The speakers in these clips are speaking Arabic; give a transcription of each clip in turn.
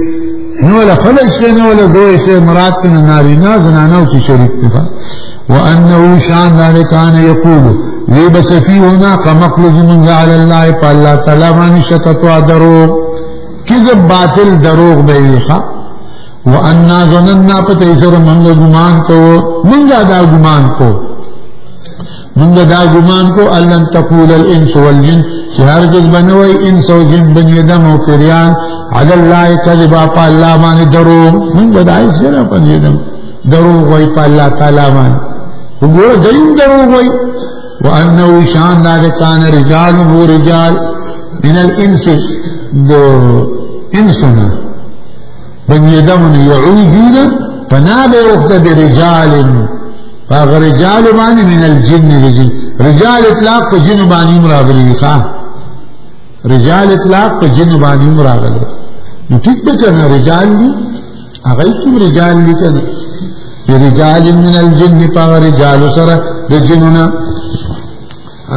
نولا خلق شے نولا دوئے شے مراد تن نارینا زنانو کی شریک تفا وانہو شان ذالکان یقولو وی بسفی ہونا کمقلز منگا علی اللہ پا اللہ تعالی مانی شکتوا دروغ. کذب باطل دروغ بے ایخا وانا زننا پتا ایسر منگا گمان کو منگا دا گمان کو. منگا دا گمان کو اللہ تقول الانس والجن چی ہرگز بنوئی انس و جن بنیدم و فریان علی اللہ کذبا پا اللہ مانی درو من بدائی سینا پنجیدم درو گوئی پا اللہ تعالی مانی۔ گوڑا دریم درو گوئی۔ وانہو شان دار کان رجال و رجال من الانس۔ دو انسنا بنیدمون یعوجون فنابع اخت برجال فاغ رجال۔ مانی من الجن رجل رجال اطلاق جن بانی مراغلی رجال اطلاق جن بانی مراغلی نو ټیک ده کنه رجال دي هغه کوم رجال دي کنه رجال من الجن په رجال سره د جنونه.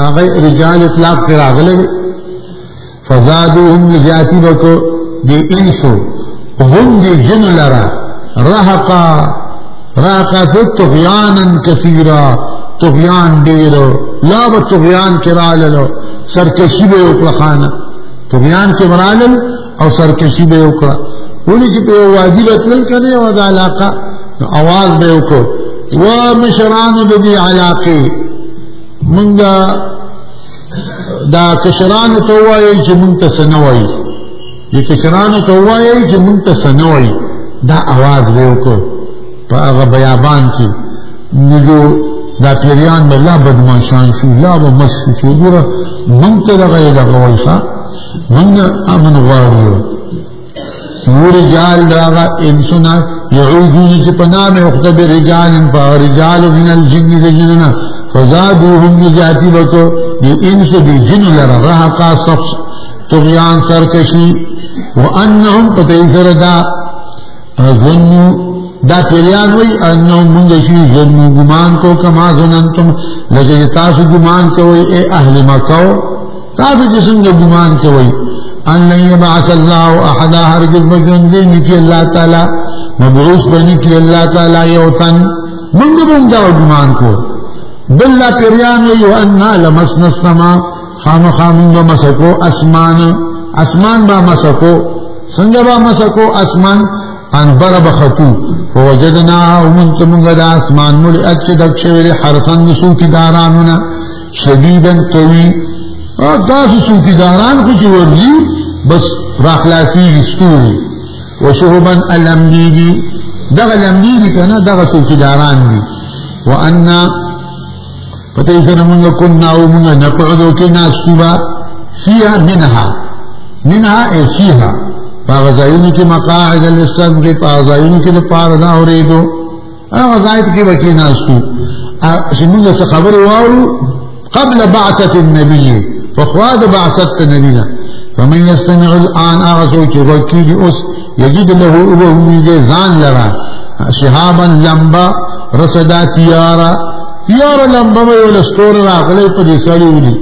هغه رجال اطلاق پر راغله فزادوهم زیاتی بکو دی انسو هم دی جن لرا رهقا رهقا فی طغیانا کثیرا طغیان دیرو لا با طغیان کراللو سرکشی بے اکڑا خانا طغیان کرالل او سرکشی به وکړه. ولې چې په واجب تل کړي او د علاقه؟ اواز به وکړه و مشرانو د دې علاقه مونږه دا کشرانو ته وایي چې مونږ ته سنوي دې کشرانو ته وایي چې مونږ ته سنوي دا اواز به وکړه په هغه بیابان کې. نو دا پیریان به لا بدماشان شو لا به مست شو. دوره مونږ ته دغه دغه وایي ښه مونږ امن غواړو ورجال داغا انسنا يعودون چپنام اختب رجال فرجال من الجن دجننا فزادوهم نجاتی بکو، دی انس دی جن لرا رحقا صف تغیان سرکشی. وانهم پتیسر دا ظنو، دا پیریان وی انهم منگشی ظنو گمان کو کما ظننتم. لگے تاسو گمان کوئی اے اہل مکو تاسو چې څنګه ګمان کوي ان لن يبعث الله احد هرگز بجون دې نکي الله تعالی مبعوث بني کې الله تعالی یو تن موږ به دا ګمان کو۔ بل لا پیران یو ان لمسنا السما۔ خام خام موږ مسکو اسمان۔ اسمان با مسکو۔ څنګه با مسکو اسمان۔ ان بر بخطو فوجدنا ومن تمغ دا اسمان۔ ملئت چې دښوی حرسن سوکی دارانونه شدیدن قوی۔ تاسو سوکیداران خو چې ورځي بس راخلاصي ستوري. وشهبا الامديدي دغه الامديدي کنه دغه سوکیداران دي. وان پته یې سره موږ كنا او موږ نقعدو کې ناسوبا فيها منها. منها اي فيها فغزاینو کې مقاعد للصدق فغزاینو کې لپاره دا اورېدو. هغه ځای کې وکي ناسو چې موږ څه خبر وارو قبل بعثة النبي فخوا د بعثت نبی نه فمن يستمع الان اغسو چې وکی دی اوس یجد له اوه دې ځان لرا. شهابا لمبا رسدا تیارا. تیارا لمبا ویل ستور راغلی په دې سړی ونی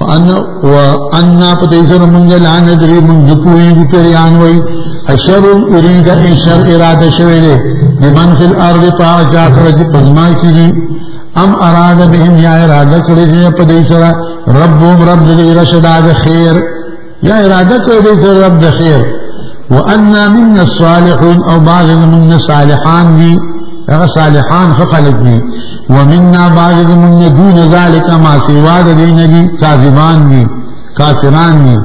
وان وان په دې سره مونږ لا نه درې مونږ کوی کړی ان وای اشر اريد ان شر اراده شوی دی بمن فی الارض پاجا کرج پزما کیږي ام اراد بهم یا اراده کړی چې په دې سره ربهم رب دې رشد خیر۔ یا اراده کړی چې رب د خیر۔ وان منا الصالحون، او بعض منا صالحان دي هغه صالحان خلق دي ومنا بعض منا دون ذلك ما سوا د دې نبي کاذبان دي کافران دي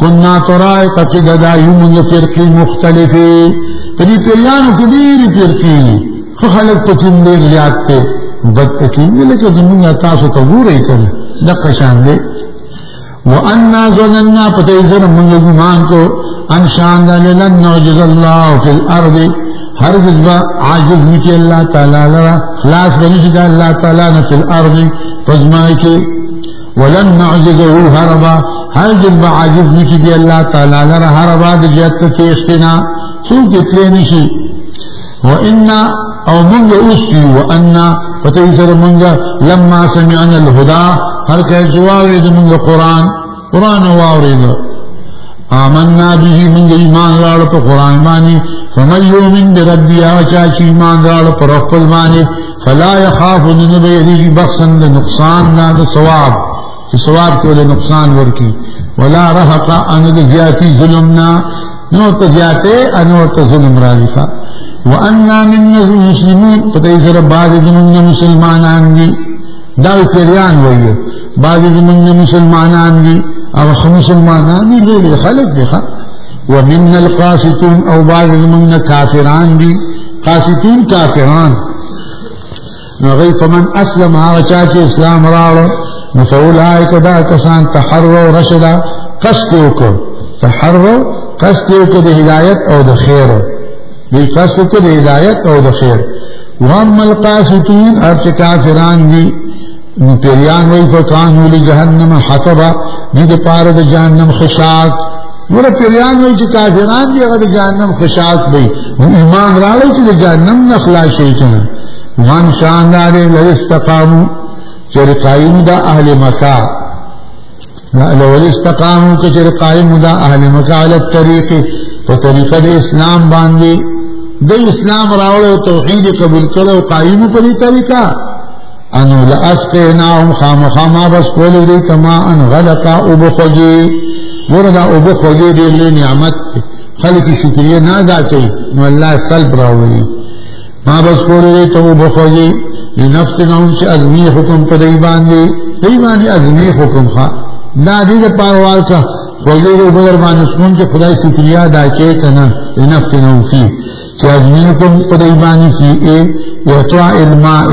كنا طرائق قد دا يوم فرقي مختلفه دې پیرانو کې ډېری فرقې خلق په کوم ډېر زیات ته بدتکین لکه زمونږ تاسو ته ګورئ کنه د قشان دی وانا ظننا پتیزر من گمان کو، ان شان لن نعجز الله في الارض۔ ہر جذبہ عاجز نکی اللہ تعالی لرا خلاص بنشد اللہ تعالی نے فی الارض۔ فزمائی کے ولن نعجزه هربا هر جذبہ عاجز نکی دی اللہ تعالی لرا۔ هربا دی جہت تیشتنا سوک اتلینشی وإنا أو منگا اسکی وأنا فتیسر منگا لما سمعنا الهدى هر که جوارد منگا قرآن قرآن وارد. آمنا به من ایمان راړ په قران باندې فمن يؤمن بربي ایمان راړ پر خپل باندې فلا يخاف أن به بخسن نقصان نه د ثواب چې ثواب کوله نقصان ورکی ولا رهق أن زیاتی ظلمنا. نو ته ته ظلم راځي وأنا منا المسلمون پدې سره بعض زمونږ مسلمانان دي دا پیریان وایي بعض زمونږ مسلمانان دي أو مسلمانان دي ډېر خلک دي ومنا القاسطون أو بعض زمونږ کافران دي قاسطون کافران نو غي فمن أسلم چا چې إسلام راوړ نو فأولئك دا کسان تحروا رشدا قصد وکړه تحروا قصد وکړه د أو د خیر دی قصد وکړه د هدایت أو د خیر وأما القاسطون ارچ کافران دي نو پیریان وی فكانوا لجهنم حطبا دی د پاره د جهنم خشاک ور پیریان وی چې کافران دي هغه د جهنم خشاک وي ایمان راړي چې د جهنم نه خلاص شي کنه وأن شان دا لو استقاموا چر قائم دا أهل مکہ لو استقاموا چر قائم دا أهل مکہ علی الطریق په طریقه د اسلام باندې د اسلام راوړ او توحید قبول کړو قائم په دې طریقه انو لاسقناهم خامخما بس کول دې کما ان غلقا او بخجي وردا او بخجي دې نعمت خلق شکریہ نه ادا کوي نو الله سلب راوړي ما بس کولې ته وبخوږي لنفس نوم چې ازمی حکم په دی باندې دی باندې ازمی حکم ښا دا دې د پاروال کا۔ خوږي د بدر باندې سمون چې خدای شکریا دا کې کنه لنفس نوم فی باندې فی ای اعطاء الماء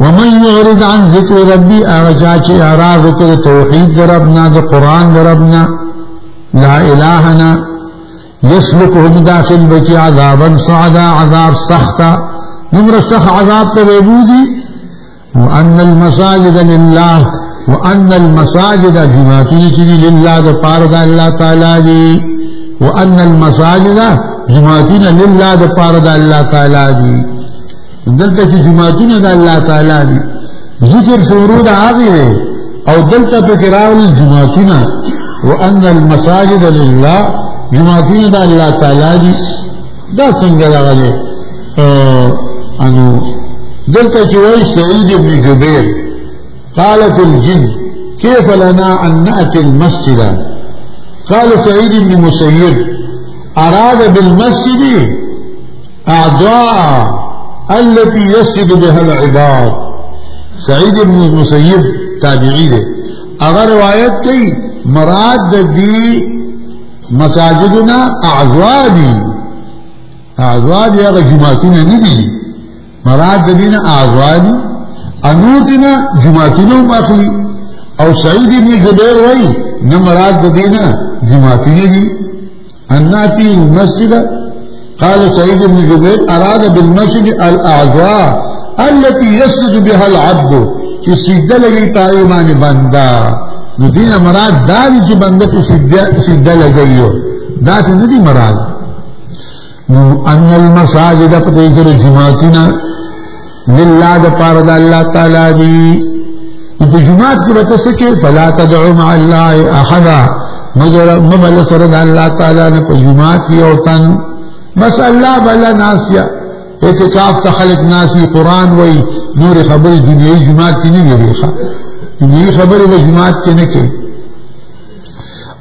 ومن يعرض عن ذكر ربي اغجا چې اعراض کړ توحید ربنا د قران ربنا لا الهنا يسلكهم داخل بكي عذابا صعدا عذاب سختا نمر سخ عذاب تبيبودي وأن المساجد لله وأن المساجد جماعتي لله دفارد الله تعالى دي وأن المساجد جماعتنا لله دفارد الله تعالى دي. دلتا چې جماعتونه د الله تعالی دي. ذکر سورود هغه أو دلتا په راول جماعتونه وان المساجد لله جماعتونه د الله تعالی دي. دا څنګه راغلي انو دلته چې وایي سعيد بن جبير قالت الجن كيف لنا أن نأتي المسجد؟ قال سعيد بن مسيب أراد بالمسجد أعضاء التي يسجد بها العباد. سعيد بن مسيب تابعي ده اگر روایت کئی مراد دی مساجدنا اعزوادي اعزوادي هغه جماعتونه نه دي مراد د دین اعزوادي انوتنا جماعتونه ماخلي أو سعيد بن جبير وای نه مراد د دین دي اناتي المسجد قال سعيد بن جبير أراد بالمسجد الأعزاء التي يسجد بها العبد. چې سجدة لګي تایمان بندا. نو دین مراد دا دی چې بنده په سجدة دی مراد. أن المساجد په دې جماعتنا. لله د پاره الله تعالی دی په جماعت کې فلا تدعو مع الله احد مگر مبل سره د الله تعالی نه په جماعت کې أو تن۔ بس الله بلا ناسیا اعتکاف ته خلق ناسی قرآن وای نور خبر دنیوي جماعت کې نه لري دې خبرې په جماعت کې نه کوي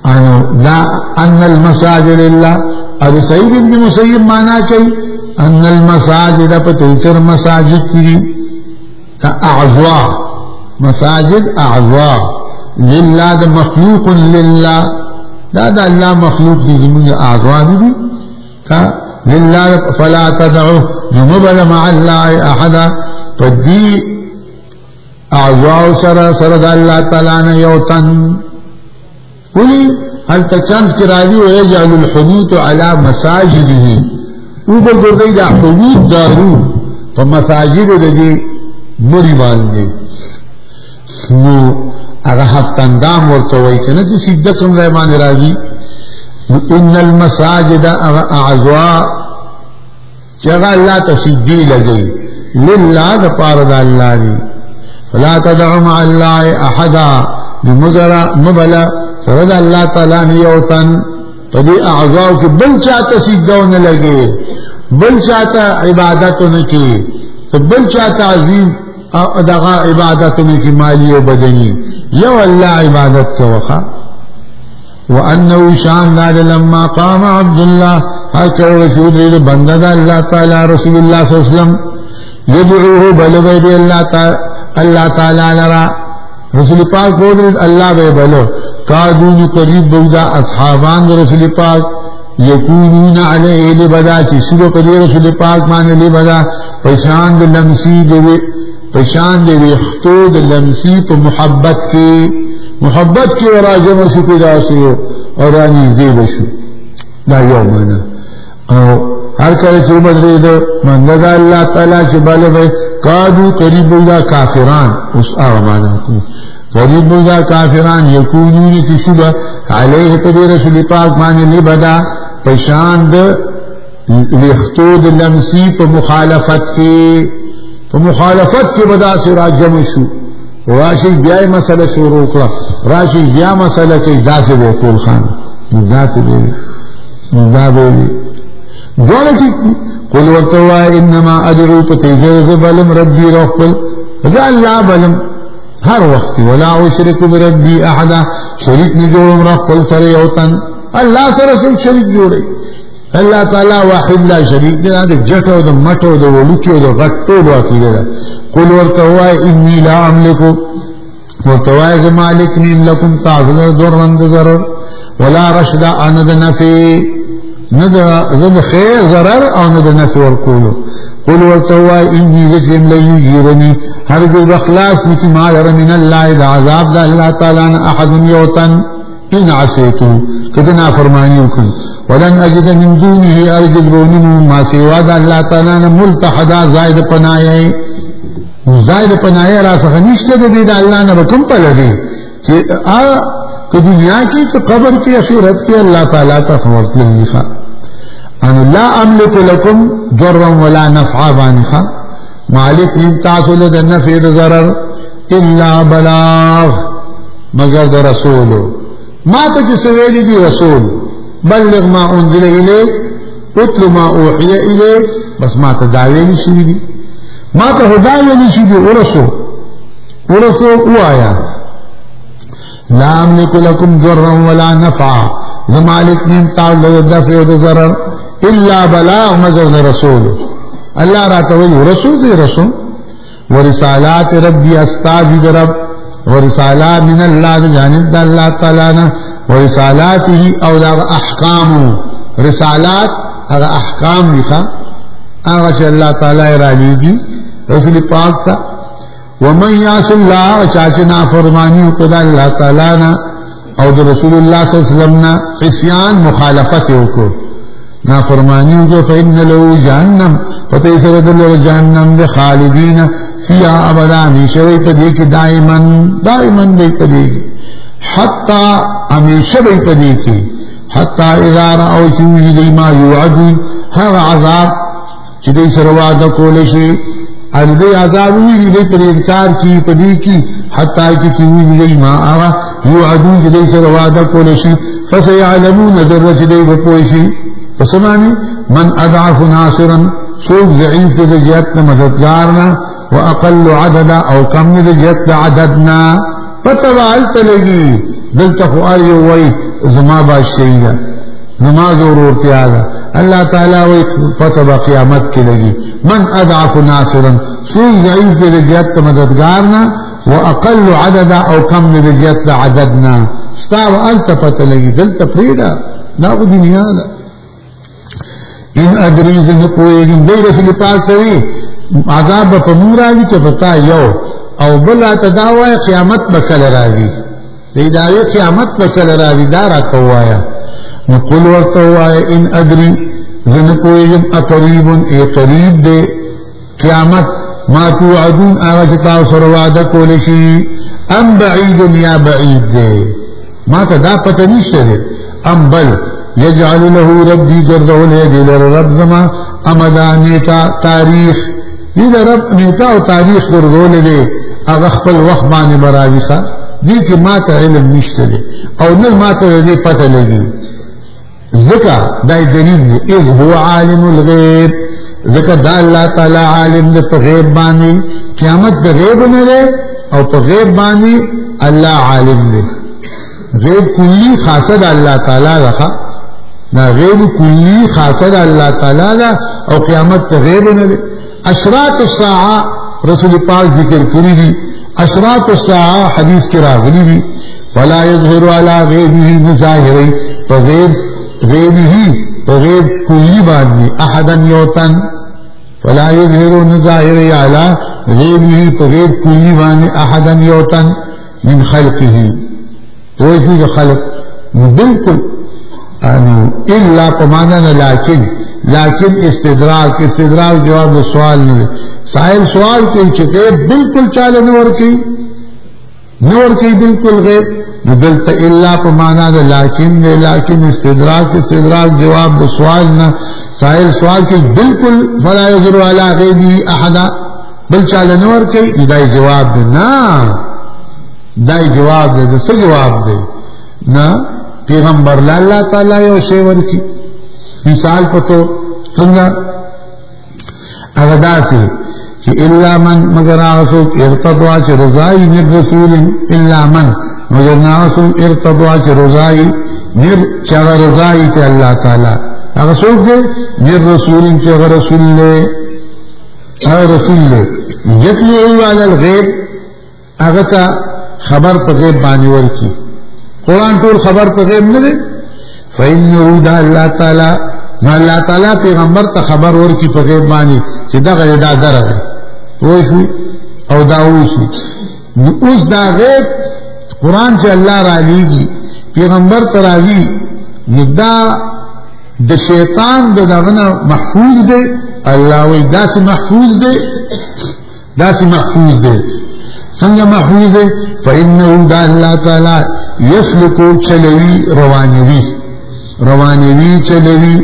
أو لا ان المساجد لله ابو سعيد بن مسيب معنا کوي ان المساجد په توتر مساجد کې اعضاء مساجد اعضاء لله ده مخلوق لله دا دا الله مخلوق دي زمونږ اعضاء دي کا لله فلا تدعو نمبل مع الله احدا فدي اعضاء سره سره د الله تعالی تن. ولی هل تچانس کی راضی و یجعل الحدود علی مساجده أو ګرځي دا حدود دارو. په مساجد د دې مری هغه هفتندام ورته وای کنه چې سیده کوم ځای باندې راځي؟ ان المساجد اعضاء چې هغه الله ته سجدي لګي لله د پاره د الله دی. فلا تدع مع الله احدا. بمجرى مبلا فرد الله تعالی یوتن په دې اعضاء کې بل چاته سجده نه لګي. بل چاته عبادت نه کی بل چاته عظیم دغه عبادت نه کی مالی او بدني یو اللہ عبادت کو وقا وانو شان دار لما قام عبداللہ. ہر کرو رسول رید بندہ دا اللہ تعالی، رسول اللہ صلی اللہ علیہ وسلم. یدعوه بلو بیدی اللہ تعالی اللہ تعالی لرا. رسول پاک کو رید اللہ بے بلو. قادون قریب بودا اصحابان رسول پاک. یکونون علیہ لبدا، چی سیدو قدی رسول پاک مانے لبدا. پشاند لمسی دوے پشان دے ویختود لمسی پا محبت کی. محبت کی ورا جمع سی پیدا سی اور آنیز دے بشو. دا یو مانا او ہر کل چو بدلے دو. مندگا اللہ تعالیٰ چو بالے بے قادو قریب بودا کافران. اس آو مانا کو قریب بودا کافران یکونونی کی شبہ. علیہ پدی رسول پاک مانے لبدا پشان دے ویختود لمسی پا مخالفت کی. په مخالفت بدا سره جمع شو. راشي بیا مسله شروع کړه راشي بیا مسله کې داسې به ټول خان. ذات به ذات به دونه کې قل ورتوا إنما ادعو تجوز بلم ربي رخل ذا الله بلم هر وخت ولا أشرك بربي احد شریک نه جوړم را خپل سره یو تن الله سره شریک جوړي الله تعالی واحد لا شریک نه د د مټو د ولکیو د غټو د عقیده قل ورته وای انی لا املک ورته وای ز مالک نیم لکم تعذر ضرر ضرر ولا رشد ان د نفي. نه د خیر ضرر أو نه د نفي ورکولو قل ورتوا إني ذكر لن يجيرني. هرجو بخلاص مثل ما يرى من الله إذا عذاب الله تعالى أحد يوتا ان عصيتو کدنا فرماني وكن ولن اجد من دونه ارجد رونمو ما سواد الله تعالى ملتحدا زائد پنایئی زائد پنایئی را پنايه راسخ دید اللہ دا الله پل دی کہ آ، کہ دنیا کی تو قبر کی اخیرت کی اللہ تعالی کا فورت لینی خواہ ان لا املک لکم جرا ولا نفعا بانی خواہ مالک نیم تاسو لدن نفید ضرر الا بلاغ۔ مگر در رسولو۔ ما تو جس ویلی دی رسول. بلغ ما انزل الیک اتل ما اوحی الیک بس ما تو دا دی ما تو خدا دی ورسو ورسو او آیا لا املک لکم ضرا ولا نفع زمالک نیم تاو دفع و ضرر الا بلا مزر رسول. اللہ را تولی رسول دی رسول. ورسالات ربی استاذ رب ورسالات من الله جانب الله تعالی نه ورسالاته أو دا احکام رسالات هغه احکام لخوا هغه چې الله تعالی را لېږي رسول پاک ومن يعص الله چاچنا فرمانی أو الله تعالی نه أو د رسول الله صلی الله علیه وسلم نه عصيان مخالفت وکړو نافرمانی جو فإن له جهنم. فتح سر دل جهنم دے خالدین فیا ابدا ہمیشہ پدی کی دائما دائما بے پدی حتی ہمیشہ بے پدی کی۔ حتی اذا رأو چوی دی ما یوعدون هر عذاب چی دی سر وعدہ کولشی ار دی عذاب ہوئی دی پر انکار کی پدی کی۔ حتی کی چوی دی ما آغا یوعدون چی دی سر وعدہ کولشی فسیعلمون در چی دی بپوشی فسمانی من اضعف ناصرا سوق ضعیف د جهت مددگارنا واقل عددا او کم دې جت عددنا. پته والته لګي دلته خو اي وای زما بادشاہي ده زما ضرورتیا ده الله تعالی وای فتبا قیامت کې لګي من اضعف ناصرا. شي ضعيف دې جت مددگارنا. واقل عددا او کم دې جت عددنا. ستا والته پته لګي دلته فریدا دا دنیا ده ان ادري زه نه پوهېږم دې رسول پاک سوي. عذاب په مونږ راځي چې پتا یو. او بل ته وای قیامت به کله راځي. دی دا یو قیامت به کله راځي دا را کوایا نو قل ورته وای ان ادری زن کویږم اقریب ای قریب دی. قیامت ما توعدون هغه چې تاسو سره وعده کول شي ام بعید یا بعید دی. ما ته دا پته نشته ام بل یجعل له ربی ګرځولې دی ل رب زما. امدا نیټه تاریخ دیل رب نیتا و تاریخ گردولے دے اغا خپل وقت بانی برازی خواه دی که ما تا علم نشته دی او نل ما تا دی پتا لگی ذکا دا دلیل دی اذ هو عالم الغیب. ذکا دا اللہ تعالی عالم دی پا غیب بانی قیامت دا غیب نرے او په غیب باندې الله عالم دی. غیب کلی خاصه د الله تعالی ده دا غیب کلی خاصه د الله تعالی ده او قیامت ته غیب نه دی اشرات الساعہ رسول پاک ذکر کری دی اشرات الساعہ حدیث کے راغلی دی فلا یظہر علی غیبی مظاہری فغیب غیبی ہی فغیب کلی باندی احدا یوتن فلا یظہر مظاہری علی غیبی ہی فغیب کلی باندی احدا یوتن من خلقی ہی تو ایسی جو خلق بلکل یعنی، اللہ پمانا نلاکن لیکن استدراک استدراک جواب سوال نہیں سائل سوال کوئی چکے، بالکل چالے نور کی۔ نور کی بالکل غیر۔ دلتا اللہ پر مانا دے، لیکن دے، لیکن استدراک استدراک جواب سوال نہ۔ سائل سوال کی بالکل فلا یذر علی غیبی احدا۔ بل نور کی۔ دائی جواب دے نا دائی جواب دے دے سو جواب دے۔ نا پیغمبر لا اللہ تعالی یو شیور کی۔ مثال پتو څنګه؟ هغه داسې چې الا من مگر هغه ارتضوا چې رضای من رسول الا من مگر هغه ارتضوا چې رضای نر چې رضای ته الله تعالی. هغه څوک دی؟ نر رسول چې هغه رسول له هغه رسول له یتلو علی الغیب هغه خبر په غیب باندې ورکی قرآن ټول خبر په غیب نه دی. فإنه دا الله تعالی ما الله تعالی پیغمبر ته خبر ورکی په غیب باندې چې دا غیر دا درغه وایي او دا وشي نو اوس دا غیب قرآن چې الله را لېږي پیغمبر ته راځي نو دا د شیطان د دغه محفوظ دی. الله وی داسې محفوظ دی؟ داسې محفوظ دی. څنګه محفوظ دی؟ فإنه دا الله تعالی يسلكو چلوي روانوي روانوی چلوی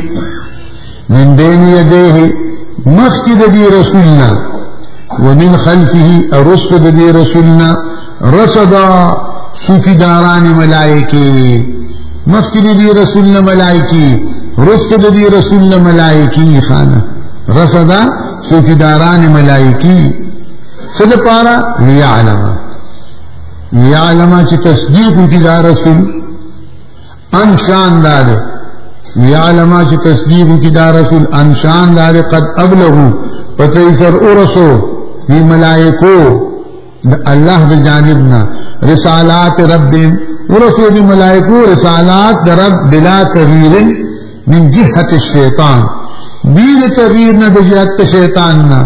من بین یدیه مخی دا دی رسولنا ومن خلفه ارست دا دی رسولنا رسدا صوفی داران ملائکی مخی دا دی رسولنا ملائکی رست دا دی رسولنا ملائکی خانه. رسدا صوفی داران ملائکی صد پارا لیعلم لیعلم چی تصدیق کی دا رسول. انشان دار یا علماء چی تصدیب کی دا رسول انشان دار قد ابلغو پتری سر ارسو دی ملائکو دا اللہ دا جانبنا. رسالات رب دین. ارسو دی ملائکو رسالات دا رب بلا تغییر من جہت الشیطان. بیر تغییر نہ بجہت شیطان نہ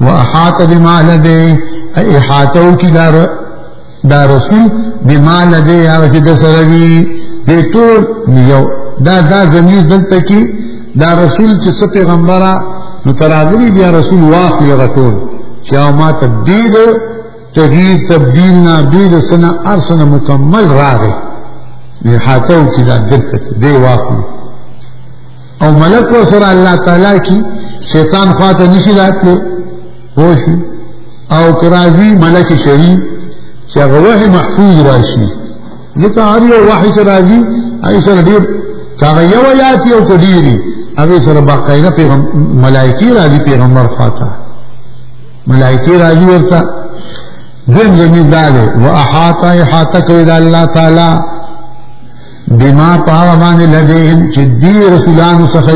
وہ احاط بمال دے احاطوں کی دار, دار رسول بمال دے یا وجد سروی سره وي د ټول یو. دا دا زمير دلته کې دا رسول چې څه پیغمبره نو تراغلی بیا رسول واخلي هغه ټول. چې ما تبديل تغییر تبدیل نه دید سنه ارسنه مکمل راغی. احاطو کی دا دلته دی واخلي. او ملک سره الله تعالی کی شیطان خواته نشي راتلو وشي او کرازی ملک شریف چې هغه محفوظ راشي لکه هر یو هغه سره ډیر هغه یو آیات یو کډيري هغه سره باقاعده پیغام ملائکی راځي پیغمبر فاته ملائکی راځي ورته دین زمین داله واحاط احاطه کوي د الله تعالی بما پاو باندې لديهم. چې دی رسولانو څخه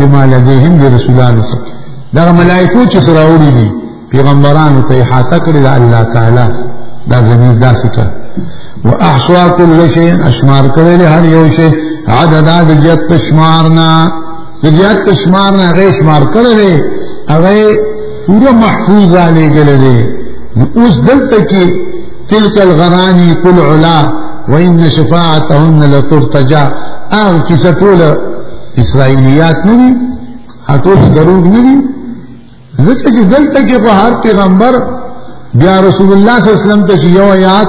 بما لديهم دی رسولانو څخه دا ملائکو چې سره وړي دي. پیغمبرانو ته احاطه کړی د الله تعالی دا زمين داسې کړ واحصى كل شيء اشمار کړی هر یو شی عدد د جت شمارنا د جت شمارنا غي شمار کړی هغه پورا محفوظ علی ګلې اوس دلته کې تلك الغراني كل علا. وإن شفاعتهن لترتجى. آه كيسا طول إسرائيليات ندي حطول ضرور ندي ذکر چې دلته کې په هر پیغمبر. بیا رسول الله صلی الله علیه وسلم ته یو آیات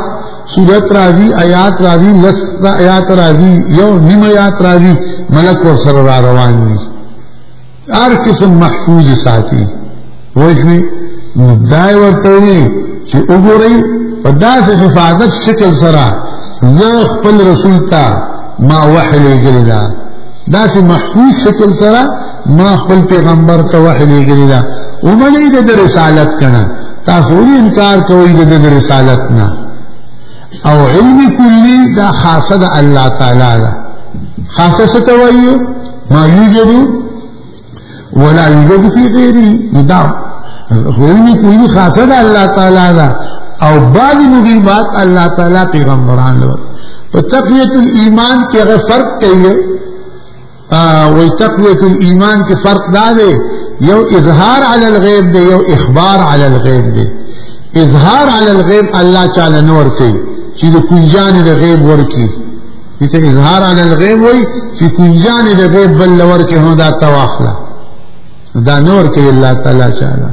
سورت راځي آیات راځي لس آیات راځي یو نیم آیات راځي ملک ور سره را روان دي. هر قسم محفوظ ساتي. وایي دای ورته وي چې وګورئ په داسې حفاظت شکل سره زه خپل رسول ته ما وحی لګلی دا دا چې محفوظ شکل سره ما خپل پیغمبر ته وحی لګلی دا ومني د رسالت کنه. تاسو انکار کوئ د رسالت نه او علم کلی دا خاصه د الله تعالی دا خاصه ستوي ما يوجد ولا يوجد في غيره دا علم کلی خاصه د الله تعالی دا او بعض مغیبات الله تعالی پیغمبران له په تقویت الایمان کې هغه فرق کوي. او تقویت الایمان کې فرق دا دی یو اظهار علی الغیب دی یو اخبار علی الغیب دی. اظهار علی الغیب الله تعالی نور کوي چې د کنجان د غیب ورکی۔ چې اظهار علی الغیب وای چې کنجان د غیب بل ورکی هو دا تواخلا دا نور کوي الله تعالی تعالی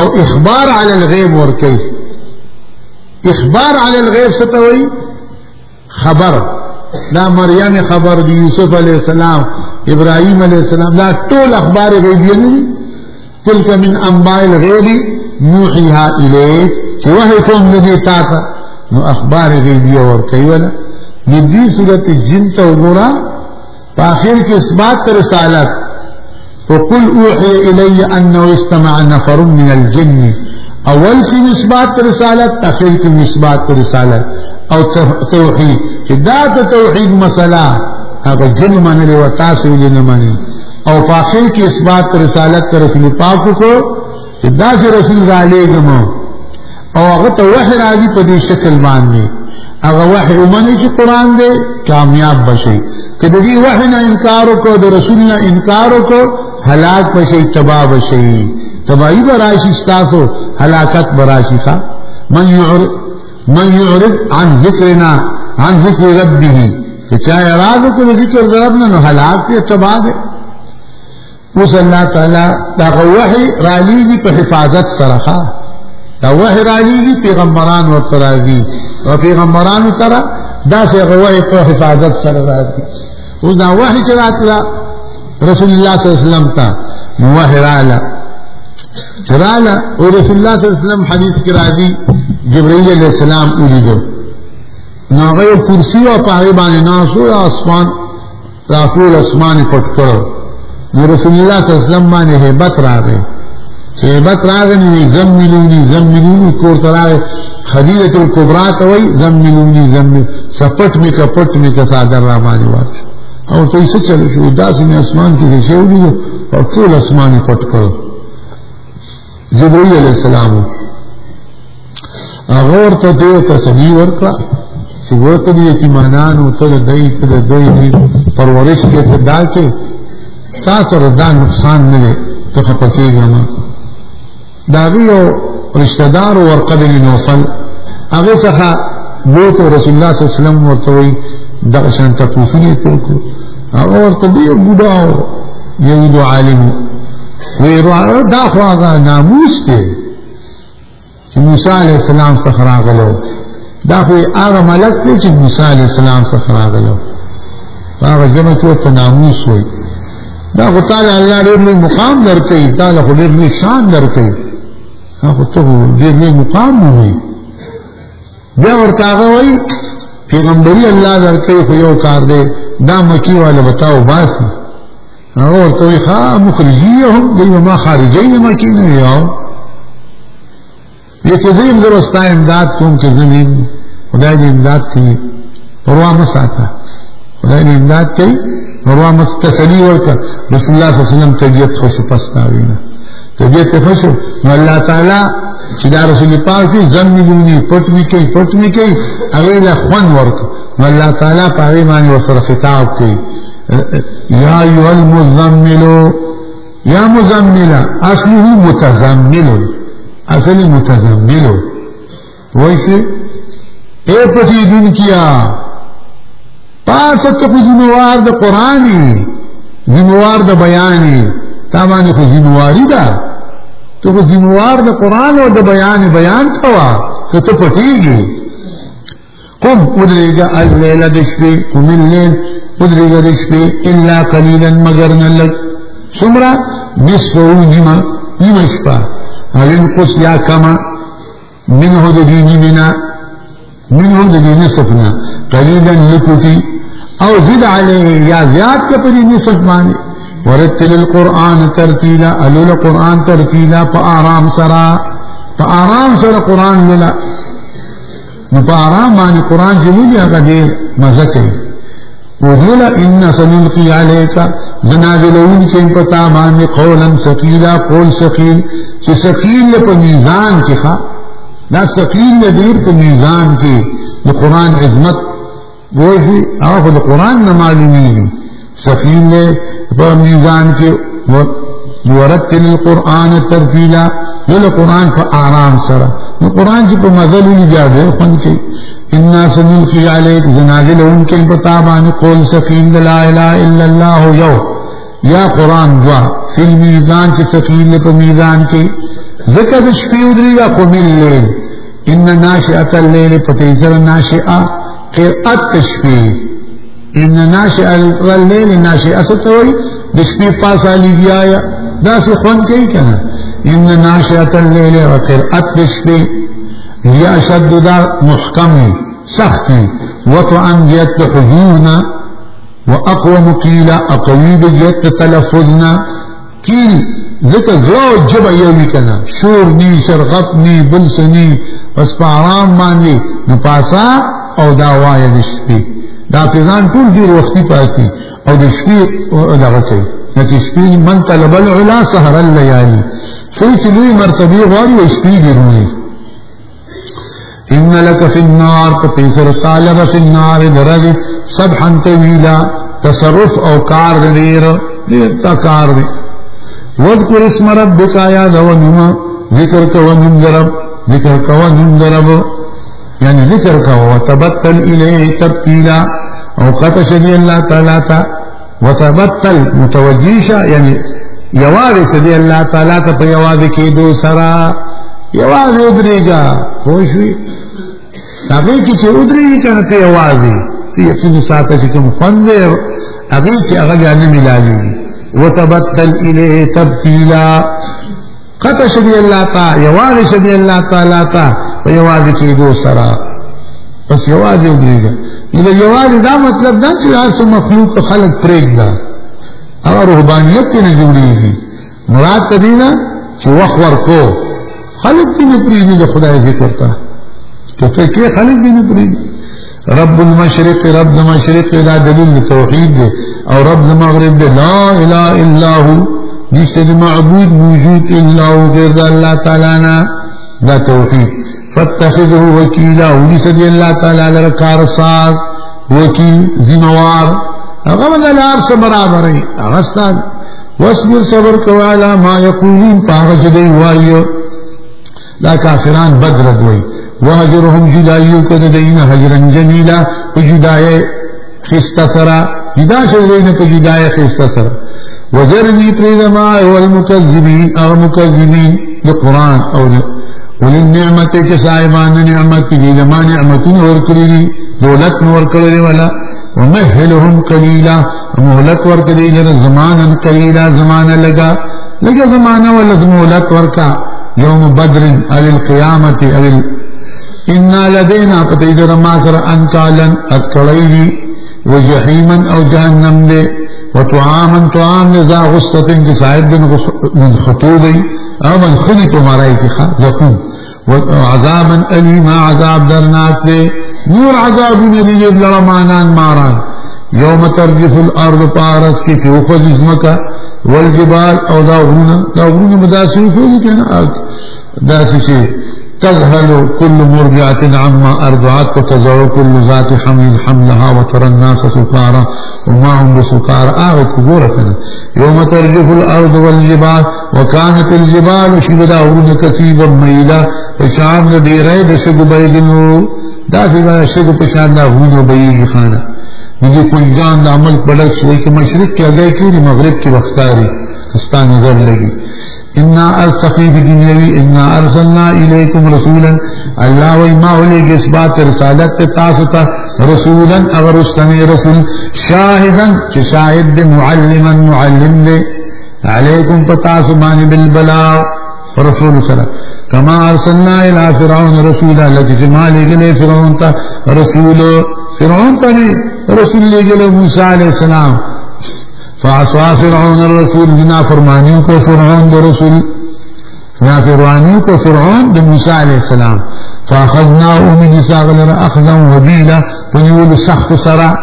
أو أخبار علی الغیب ورکی۔ أخبار علی الغیب ستوي خبر۔ دا مریم خبر دی یوسف علیہ السلام ابراہیم علیہ السلام دا ټول أخبار غیبیه نه تلک من انباء الغیب نوحیها الیک چې وحی کوم دې نو أخبار غیبیه ور کوي ولا؟ دې صورت جن ته وګورا په اخر کې اثبات رسالت. وقل اوحي إلي أنه استمع نفر من الجن. اول کی نسبات رسالت اخر کی نسبات رسالت. أو توحید چې دا ته توحید مسله هغه جن منلي و تاسو مني أو په اخر کې اثبات رسالت رسول پاک کو چې دا رسول علیه او هغه ته وحی راځي په دې شکل باندې. هغه وحی ومني چې قران دی، کامیاب بشي کله دې وحی نه انکار وکړو، د رسول نه انکار وکړو، هلاک بشي تباہ بشي تباہی براشي تاسو هلاکت براشي ښا من يعرض من يعرض عن ذکرنا، عن ذکر ربه. چې چا اراده کوي ذکر ربنا نو هلاک ته تباہ دی. اوس الله تعالی دا وحی را لیږي په حفاظت سره دا وحی راځي پیغمبران ورته راځي أو پیغمبرانو سره دا څنګه وحی په حفاظت سره راځي أو دا وحی چې راتله رسول الله صلی الله علیه وسلم ته وحی رااله چراله أو رسول الله صلی الله علیه وسلم حدیث کې راځي جبرائیل علیہ السلام ولیدو نو هغه کرسی أو پاره باندې ناسو آسمان رافول اسمان نو رسول الله صلی الله علیه وسلم باندې hebat شیبت راغنی زم ملونی زم ملونی کور تراغ خدیلت الکبرا توی زم ملونی زم ملونی سپٹ میں کا پٹ میں کا سادر رامانی واچ اور تو اسے چلو شو داس میں اسمان کی رشے ہو لیو اور طول اسمانی پٹ کرو. جبرائیل علیہ السلام اغور تا دیو تا سمی ورکا شو تا دی یتیمانانو تا دی تا دی دی پرورش کے تا دا کے. تا سر دا نقصان ملے تو خپکے گا ماں دا یو رشتہ دار ورقه بن نوفل. هغه څخه بوت رسول الله صلی الله علیه وسلم ورته وی دا شان تاسو نه کوو هغه ورته دی بوډا یو عالم وی دا خو هغه ناموس دی چې موسی علیہ السلام څخه راغلو دا خو هغه ملک دی چې موسی علیہ السلام څخه راغلو هغه جمع ته ناموس وي دا خو تعالی الله لوی مقام درکړي تعالی خو لوی شان درکړي هغه ته ډېر لوی مقام وي. بیا ورته هغه وایي پیغمبري الله درکړي خو یو کار دی دا مکی والا بتاو باسي هغه ورته وایي ها مخرجيهم دی ما خارجین مکی نه یاو یکه زیم درستا امداد کوم چې زمين خدای دې امداد کوي پروا مه ساته. خدای دې امداد کوي پروا مه تسلی ورکړه رسول الله صلی الله علیه وسلم طبیعت خوش پستاوي جے تفشو اللہ تعالی چدا رسول پاک کی زم نگونی پٹ بھی کئی، پٹ بھی کئی اگے لا خون ورک۔ اللہ تعالی پاوی مان و سر خطاب کی یا ایو المزمل یا مزمل اصله متزمل اصل متزمل ویسے اے پتی دن کیا، پاس تک ذمہ وار دا قرآنی ذمہ وار دا بیانی۔ تامان کو زمواری دا تو خو زموار دا قرآن و دا بیان بیان کوا ستو پتی گی قم ادرے گا اللیل دشپی قم اللیل ادرے گا دشپی اللہ قلیلا مگر نلک سمرا نصف و نیمہ نیمہ شپا علن قس یا کما منہ دا دینی منا منہ دا دینی صفنا قلیلا لکوٹی او زد علیہ یا زیاد کا پدی نصف مانے ورتل القرآن ترتیلا ألول قرآن ترتیلا پا آرام سرا. پا آرام سرا قرآن للا نو پا آرام مانی قرآن جلولی اگا دیر مزکی ان سنلقي عليك زنازلون کې پتا قولا ثقيلا قول ثقيل چې ثقيل په میزان کې ښا دا ثقيل ډیر په میزان کې د قرآن عظمت. په میزان کے ورتل القرآن ترتیلا بولے قرآن کا آرام سرا. وہ قرآن کی پر مزل ہی جا دے فن کی انا سنو کی علیک زنازل ان کے بتابان قول سفین لا الہ الا اللہ یو. یا قرآن دعا. فی المیزان کی سفین لے پر میزان کی ذکر شفی ادری یا قمل لیل ان ناشئت اللیل پتیزر ناشئہ. قرآت تشفیل إن ناشئ اللیل ناشئہ ستوئی دشفی پاسا لیگی آیا دا سی خون کئی کنا. إن ناشئت اللیل وقرأت تشفی هي أشد دا محكم سخت. وطعا جيت حضورنا. وأقوم قيلا أقوي بجيت تلفظنا. قيل ذکر زو جبا یوی کنا. شور نی شرغت نی بلس نی پس پا آرام باندې نپاسا أو دا وای د شپې دا فیضان ټول ډیر وختي پاتې او د شپې دغه کوي لکه شپې من طلب العلا سهر الليالي شوی چې لوی مرتبه غواړي شپې ګرځي إن لك في النار فتيسر طالب في النار درج سبحا طويلا تصرف او کار دیر دیر تا کار دی. واذکر اسم ربک آیا دو نما ذکر کو نم درب ذکر کو نم درب یعنی ذکر کو وتبتل الیه تبتیلا أوقات شدی الله تعالی تا. وتبتل متوجیشا یعنی يعني یوازې شدی الله تعالی ته په یوازې دو سرا یوازې ودرېږه. پوه شوې هغې کې چې ودرېږي که نه ته یوازې ته یقین ساته چې کوم خوند دی؟ هغې کې هغه بیا نه میلاجېږي وتبتل الیه تبتیلا قطع شدی الله تا یوازې شدی الله تعالی ته په یوازې دو سرا پس یوازې ودرېږه. نو یوال دا مطلب دا چې څو مخلوق خلق پرېږدا هغه رهبانيت نه جوړیږي مراد تدینا چې وخت ورکو خلق دې پرېږي د خدای ذکر ته تو فکر خلق دی نه رب المشرق رب المشرق دا دلیل توحید أو رب المغرب لا إله إلا هو. نشته معبود موجود إلا هو غیر الله تعالی نا. دا فتخذه وكيلا اولی صدی الله تعالى لرکار سار وكيل، زموار. اگر من الار سے برابر ہے اغسطان صبر کوالا ما يقولين طاقش دي وائیو لا كافران بدر دوي وهجرهم جدائيو کد دین حجرن جمیلا جدائی خستہ سرا. جدا شدین پا جدائی خستہ سرا وجرنی پریدما والمکذبین اغمکذبین لقرآن او لقرآن وللنعمت کے صاحبان نعمت کی لما نعمتون ورکلی دولت ورکلی ولا. ومهلهم قليلا. مهلت ورکلی لنا زمانا قليلا. زمانا لگا. لگا زمانا ولا مهلت ورکا يوم بدر على القيامة على إنا لدينا فتيدر ما سر أنكالا أكليه وجحيما أو جهنم لي وطعاما طعام لذا غصة كسائد من خطوبي أو من خلق مرأيك زقوم وعذابا أليما عذاب درناك لي نور عذاب نريد لرمانان ماران. يوم ترجف الأرض بارس كي في أخذ اسمك والجبال أو داغونا داغونا مداسي وفوزي كان داسي شيء تذهل كل مرجعة عما أرضعت وتزع كل ذات حمل حملها وترى الناس سكارى وما هم بسكارى آغت كبورة يوم ترجف الأرض والجبال وكانت الجبال شبدا أورد كثيبا ميلا پشان دا دی رای دا شگو بایدنو دا سی بنا شگو پشان دا ہونو بایدی خانا مجھے کل جان دا عمل پڑک شوئی کہ مشرق کی اگئی کیونی مغرب کی وقتاری استان نظر لگی انا ارسخی بدنیوی انا ارسلنا الیکم رسولا. اللہ وی ما علیک اس بات رسالت تاستا رسولا اگر استمی رسول شاہدا چی شاہد معلما معلم دے علیکم پتاسبانی بالبلاو رسول سره كما ارسلنا إلى فرعون رسولا لکه چې ما فرعون رسول فرعون ته رسول لګلې موسی عليه السلام. فعصى فرعون الرسول بنا فرمانیو کو فرعون د رسول نا فرعانیو کو فرعون د موسی عليه السلام. فاخذناه من ساغل اخذا وبيلا ونقول سخت سرا.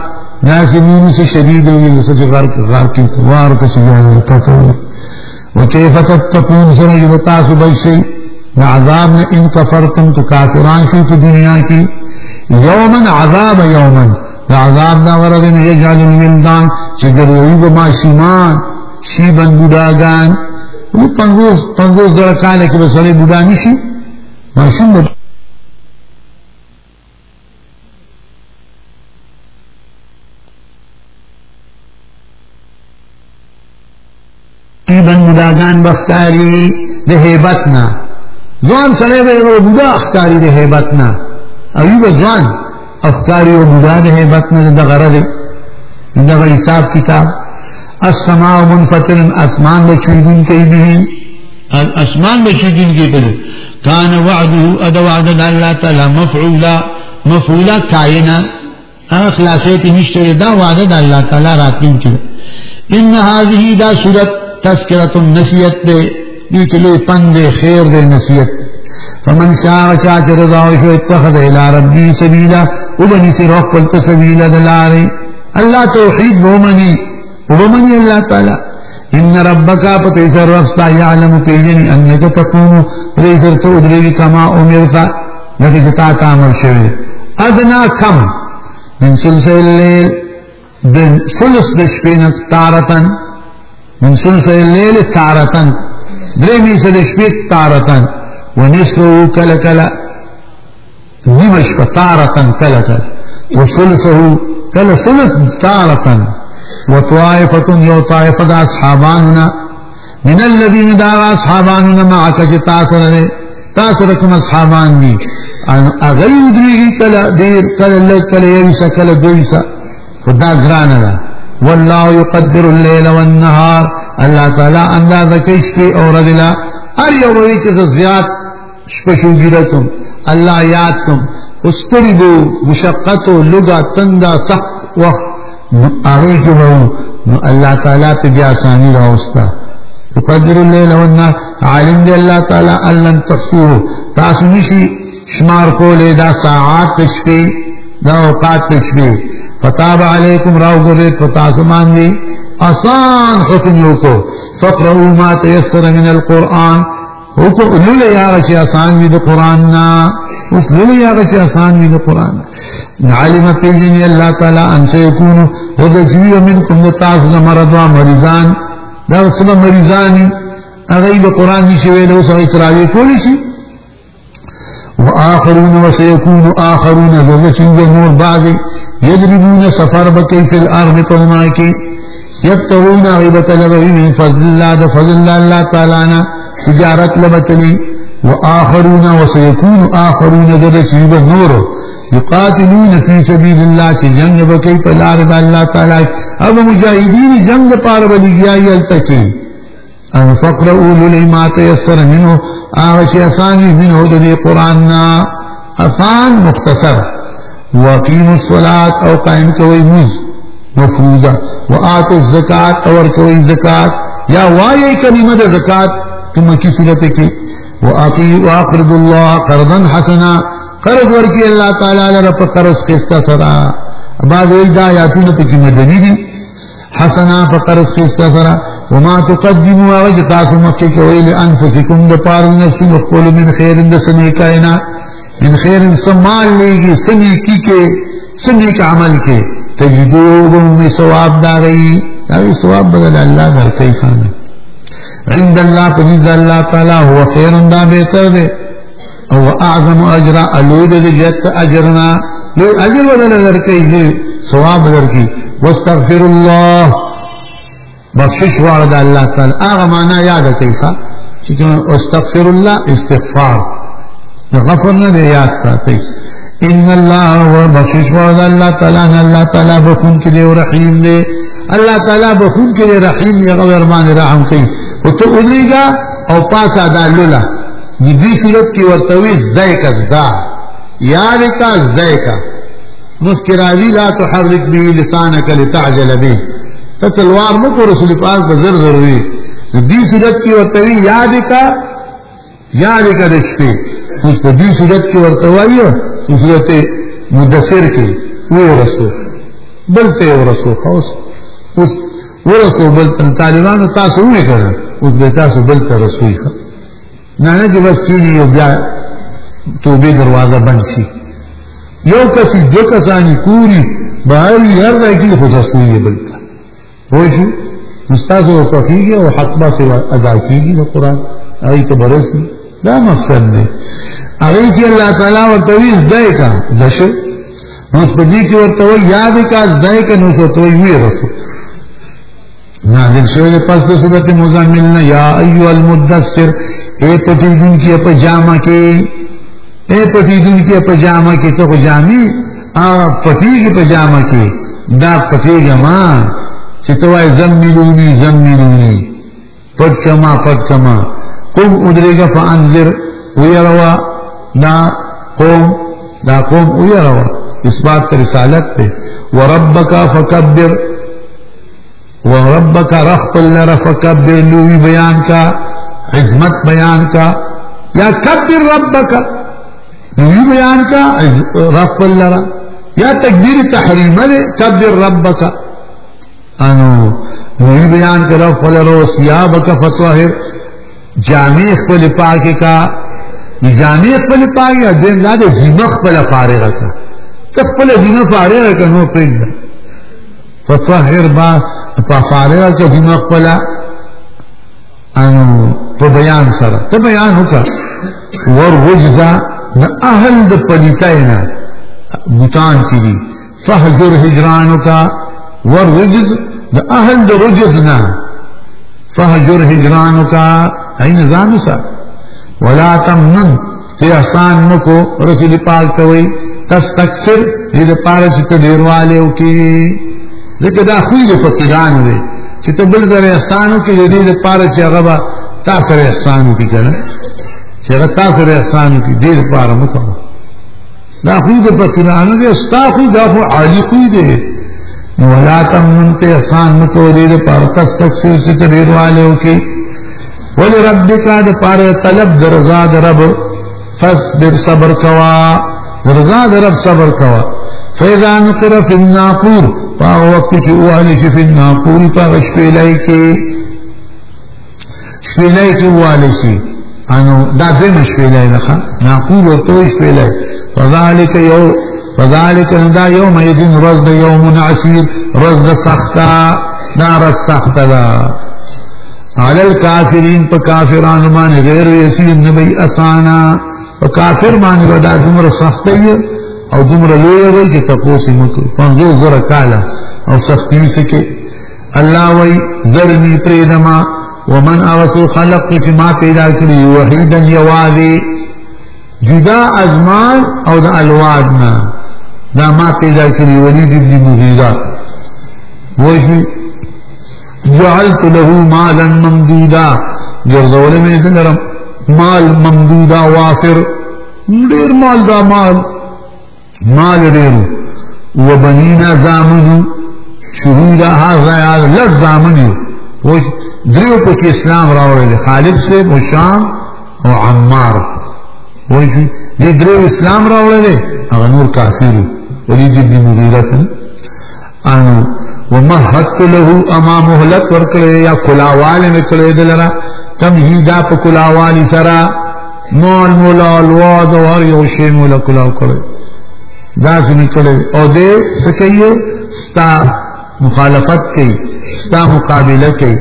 ناس مين شديد ويلسج غرق غرق وار كسي وكيف تتقون سر يبتا سبشي عذاب میں ان کفرتم تو کافران کی تو دنیا کی؟ یومن عذاب یومن. دا عذاب دا وردن یجعل الولدان. چگر یعیب ما شیمان شیبن بوداگان. وہ پنگوز پنگوز درکالے کے بسرے بودا نشی ما شیم تقریباً مداگان بختاری دہے بتنا زوان سرے بے رو بدا اختاری دہے بتنا ایوب زوان اختاری و بدا دہے بتنا دا غرد دا حساب کتاب. السماع منفتر اسمان بچویدین کئی نہیں. اسمان بچویدین کئی پلے کان وعده اد وعد الله تعالی مفعولا مفعولا کائنا. ہاں، اخلاصے تنشتے دا وعد الله تعالی راتین کی ان هذه دا صورت تذکرت النسیت دے دیکلو پند خیر دے نسیت فمن شاء شاء رضا وشو اتخذ الى ربی سبیلا وبنی سرخ قلت سبیلا دلاری اللہ توحید بومنی وبمنی اللہ تعالی۔ ان ربک پتیسر رفتا یعلم پیجنی انکا تقوم ریسر تو ادریگی کما امرتا لکی جتا تامر شوی۔ ادنا کم من سلسل اللیل من سلس دشپینت تارتن۔ من سلسل اللیل تارتن دریمی سدشپیت تارتن ونصفه کل کل نمشق تارتن کل کل وثلثه کل ثلث تارتن وطائفة یو طائفة دا أصحاباننا. من الذين دا أصحاباننا معك چه تاثر لے تاثر کم أصحابان دی اغی ادریگی کل دیر کل لگ کل یویسا کل دویسا خدا گرانا والله يقدر الليل والنهار. الله تعالی اندازه کوي شپې أو ورځې لا هر یو وی چې زیات شپه شو ګرتم الله یاد کوم استریدو مشقت لغا تندا سخت وخت کې نو الله تعالی ته بیا راوستا يقدر الليل والنهار. عالم دی الله تعالی ان تفسوه تاسو نشي شمار کولې دا ساعات شپې دا اوقات شپې فتاب علیکم راو گرد فتاسمان دی. آسان حکم یوکو فقرعو ما تیسر من القرآن. حکم لولی آغا چی آسان بی قرآن نا. اس لولی آغا چی آسان بی قرآن نا. علم اللہ تعالی انسا یکونو حضر جویو من کم تاس مرضا مریضان. دا سبا مریضانی. اغیب قرآن نیشی ویلو سا اتراوی کولی شی. وآخرون وسیکون آخرون حضر چنگا نور بعضی يضربون سفر بكي في الأرض قوماكي یبتغون غیبت لبوی من فضل اللہ دا فضل اللہ اللہ تعالینا تجارت لبتلی وآخرون وسيكون آخرون دا رسیب نور يقاتلون في سبيل الله چه جنگ بکی پلار دا اللہ تعالی اب مجاہدین جنگ پار بلگیائی التکی ان فقرؤوا للما تيسر منه آغش اسانی منه دا قرآننا اسان مختصر وقیم الصلاة او قائم کوئی مز مفروضہ وآتوا الزکات اور کوئی زکات یا وایے کلمہ د زکات تم کی صورت کی واقی واقرض الله قرضا حسنا۔ قرض ورکی اللہ تعالی لرا پر قرض قسط سرا۔ بعد ایک دا آیاتون پکی مدنی دی۔ حسنا فقرض قسط سرا۔ وما تقدموا وجتاسو مکی کوئی لانفسکم دا پار نفسی مقبول من خیر دا سنی من خیر سمان لے گی سنی کی کے سنی کا عمل کے۔ تجدو میں سواب دا رہی۔ داوی ثواب بدل اللہ در کئی خانے عند اللہ پنیز اللہ تعالی، ہوا خیر دا بہتر دے۔ او اعظم اجرا علود دے جت اجرنا۔ لے اجر بدل در کئی دے ثواب بدل کی۔ واستغفر اللہ۔ بخشش وارد اللہ تعالی۔ آغا مانا یاد کئی خواہ چکہ استغفر اللہ، استغفار۔ غفر نہ دے، یاد ساتھی ان اللہ و بخشش ورد اللہ تعالیٰ نے، اللہ تعالیٰ بخون کے لیے و رحیم دے۔ اللہ تعالیٰ بخون کے لیے رحیم یا غبر مان رحم کی وہ تو ادری گا اور پاس آدھا لولا۔ نبی صورت کی ورطوی زی کا زا یاد کا زی کا مسکرازی لا تحرک بھی لسانک لتعجل بھی تلوار مکو رسول پاس بزر ضروری۔ نبی صورت کی ورطوی یاد کا یاد کا رشتی اس په دې صورت کې ورته وایو چې صورت مدثر کې ورسو. بل ته ورسو خاص اوس ورسو بل ته طالبانو تاسو نه کړ اوس به تاسو بل ته رسوي نه نه چې بس یو بیا توبې دروازه بند شي. یو کس دو کسانی کوری بهر هر ځای کې خو تاسو یې بل وای شو؟ مستاذ او تفیقی او حق با سوا ادا کیږي قرآن. آئی تو برسی دا مقصد دے اگر کی اللہ تعالیٰ ورطوی کا دشو کی ورطوی یاد کا ازدائی کا ورطوی رسو. نازل شوئے پس یا ایو المدسر اے پتی دن کی اپا جامع کے اے پتی دن کی اپا جامع کے تو جامی آ پتی کی پجامہ کے دا پتی گما چتوائے زم ملونی زم ملونی. پٹ کما پٹ کما. قوم ادریگا فأنذر ویروا دا قوم دا قوم ویروا إثبات رسالت ته وربک فکبر وربک رخت لر فکبر لوی بیان کا عظمت بیان کا. یا کبر ربک. لوی بیان رخت یا تکبیر تحریم کبر ربک. آنو نوی بیان کرو فلرو سیابک فتوہر جامع خپل پاکی کا جامع خپل پاکی دین دا دے زیمہ خپل فارغ کا۔ تخپل زیمہ فارغ کا نو پرید فتوہر با پا فارغ کا زیمہ خپل، انو په بیان سره ته بیان وکړه ور وجزا د اهل د پلیتاینا بوتان کی دي فهجر هجرانو کا۔ ور وجز د اهل د رجزنا فهجر هجرانو کا۔ این ځانو سا ولا تمنن. ته احسان نکو رسول پاک ته وي تستكثر دې پاره چې ډیرواله وکي دغه دا خو دې فقیران وي چې ته بل ځای احسانو کې دې پاره چې هغه تاسو احسانو کې کنه چې هغه تاسو احسانو کې دې پاره مکو. دا خو دې فقیران دې استاخو دا خو عالی خو دې ولا تمن ته احسان مکو دې پر تستكثر چې ډیرواله وکي ولربک د پاره طلب درزا د رب. فاصبر صبر کوا درزا د رب صبر کوا فإذا نقر في الناقور فهو وقت والی شي في الناقور فغش في لایکی شپیلای کې والی شي انو دا دې مشپیلای نه ناقور أو تو شپیلای فذلك یو فذلك دا یوم یدین رز د یوم عسیر رز د سختا نار سختا على الكافرين فكافران مان غير يسير نبي اسانا فكافر مان بدا دمر سختي او دمر لوی وي چې تاسو مکو. پنځو زره کاله او سختي سکے الله وي ذرني پریدما ومن اوسو خلق چې ما پیدا کړی وحیدا یوازي جدا ازمان او د الوادنا دا ما پیدا کړی ولید ابن مغیره وایي جعلت له مالا ممدودا. جرزول میں دلرم مال ممدودا وافر. دیر مال دا مال. مال دیر. وبنینا زامنو شهودا هذا یاد لد زامنو وش دریو پکی اسلام راوڑے دے، خالد سے وشام و عمار. وش دی دریو اسلام راوڑے اغا نور کافیرو ولید جی ابن مغیرت انو ومهدت له اما مهلت ورکړې یا کلاوال نکړې دلرا تمهیدا په کلاوالی سرا. مال مولا الواد أو هر یو شی مولا کلاو کړې دا څنګه أو دې سکیو ستا مخالفت کوي ستا مقابله کوي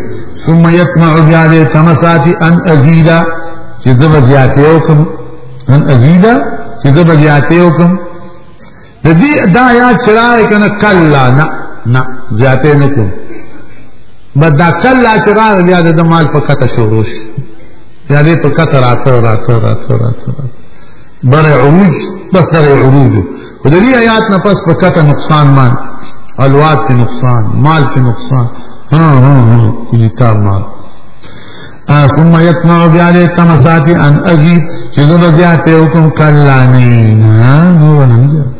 ثم يسمع بیا تمساتي ان ازيدا چې زب ان ازيدا چې زب زیاته وکم د دې دا یا کلا نه نه زیاته نه کوم بدا کلا چرای بیا د مال په کته شروع شي. یا دې په کته راته راته راته راته بر عروج بس در عروج. خو دې آیات نه پس په کته نقصان مان الواد کې نقصان مال کې نقصان. ها ها ها کلی کار مال. ثم يطمع بیا دې تمساتی ان ازید چې زه زیاته حکم کلا نه نو نه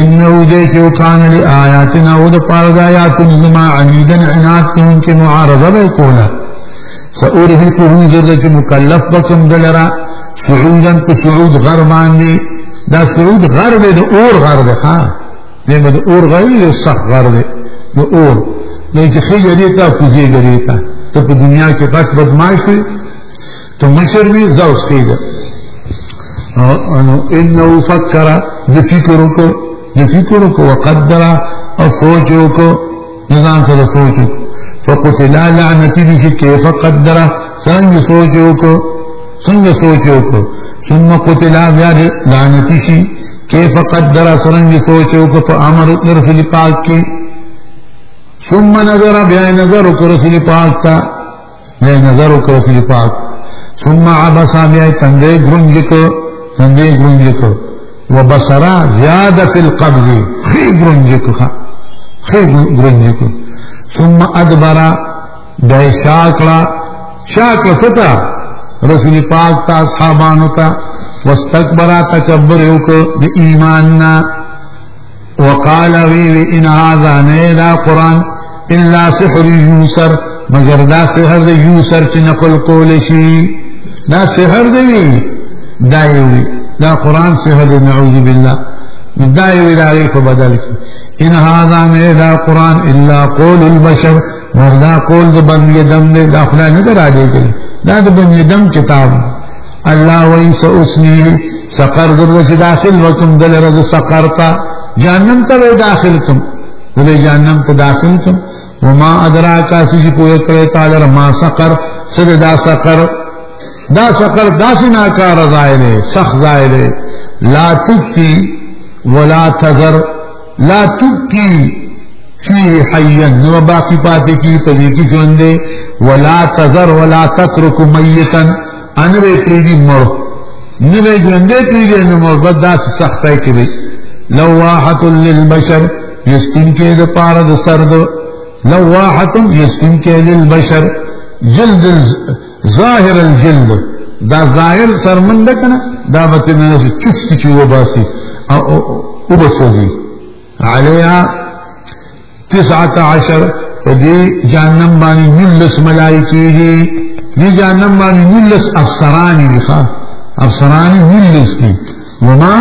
انه دې چې وکان له آیاتنا او د پاره د آیاتونو زما عنیدن عناد کوونکې معارضه به کوله سأرهقه ذره مکلف بکم دلرا سعودا په سعود غر باندې دا سعود غر دی د اور غر دی ها دې د اور غر دی صح غر دی د اور نه چې خېږي دې ته کوزي غري ته ته په دنیا کې بدمعش وي ته مشر وي زو انو انه فکر د فکر کو د فکر کو وقدر او سوچ کو نظام سره سوچ فقتل لعنتی دي کیف قدر څنګه سوچ کو څنګه سوچ کو ثم قتل بیا لعنتی شي. کیف قدر څنګه سوچ کو په امر رسول پاک کې. ثم نظر، بیا نظر کو رسول پاک تا بیا نظر کو رسول پاک. ثم عبس، بیا تندې ګرنج کو تندې ګرنج کو وبصرا زیاده فی القبض. کو خی ګرنج کو ثم أدبر دای شاکړه شاکړه ستا رسول پاک تا اصحابانو تا واستكبر تکبر یوکو دی ایماننا وقال وی إن هذا نه قرآن إلا سحر یوسر مگر دا سحر دی یوسر چې نقل کول شي دا سحر دی دا وی دا قرآن سے حد نعوذ باللہ دا یو اداری کو بدل کی. ان هذا میں دا قرآن الا قول البشر مردا قول دا بند دم دے، دا خدا نگر آجے گئی. دا دا بند دم کتاب. اللہ ویسا اسنی سقر ذرد سے داخل وکم دل رد سقرتا. جہنم تا بے داخل کم دل جہنم تا داخل کم وما ادراکا سجی پویا کرے تالر ما سقر سر دا سقر. دا سقر دا سناکار ظاہرے سخ ظاہرے لا تبکی ولا تذر۔ لا تبکی فی حین نو باقی پاتے کی پدیکی جوندے ولا تذر ولا تترک میتا۔ انوے پریدی مر نوے جوندے پریدی نمر بدا سخت ہے کہ لواحت للبشر یستن کے دا پارد سرد لواحة يسكن كيد البشر جلد ظاہر الجلد. دا ظاہر سرمن دا کنا دا بتنا نسی چس چی و باسی، او بسوزی علیہ تسعت عشر فدی جانم بانی ملس ملائکی جی دی جانم بانی ملس افسرانی لکھا افسرانی ملس دی. وما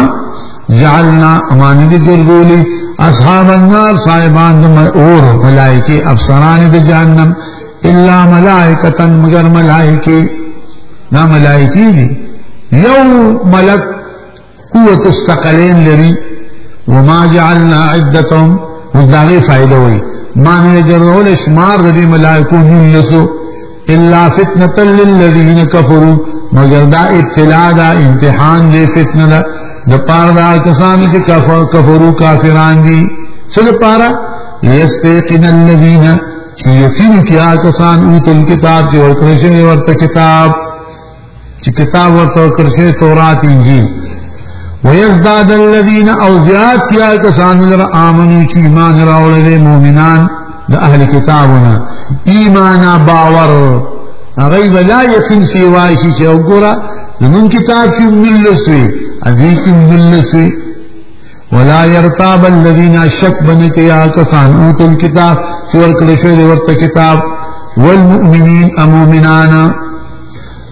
جعلنا، امانی دی گرگولی اصحاب النار صاحبان دم اور ملائکی، افسرانی دی جانم اللہ مگر ملائکی، نا ملائکی دی. یو ملک قوت استقلین لری، وما جعلنا عدتهم فائدہ ہوئی. ملائکو نیسو فتنة للذین مگر دا اطلاع، دا امتحان دے دا. دا پار دا کفرو کافران دی. سل پارا، لیستیقن الذین یقین کیا کسان اوتل کتاب چې ورکړل شوی ورته کتاب چې کتاب ورته ورکړل شوی تورات انجیل ويزداد الذين او زیاد کیا کسان لر امنو چې ایمان راوړل مؤمنان د اهل کتابونه ایمان باور هغه ولا یقین سی وای چې وګوره زمون کتاب چې ملسوي ازیکم ملسوي ولا يرتاب الذين شك بنك يا كسان اوت الكتاب سور كلشه ورت كتاب. والمؤمنين امؤمنان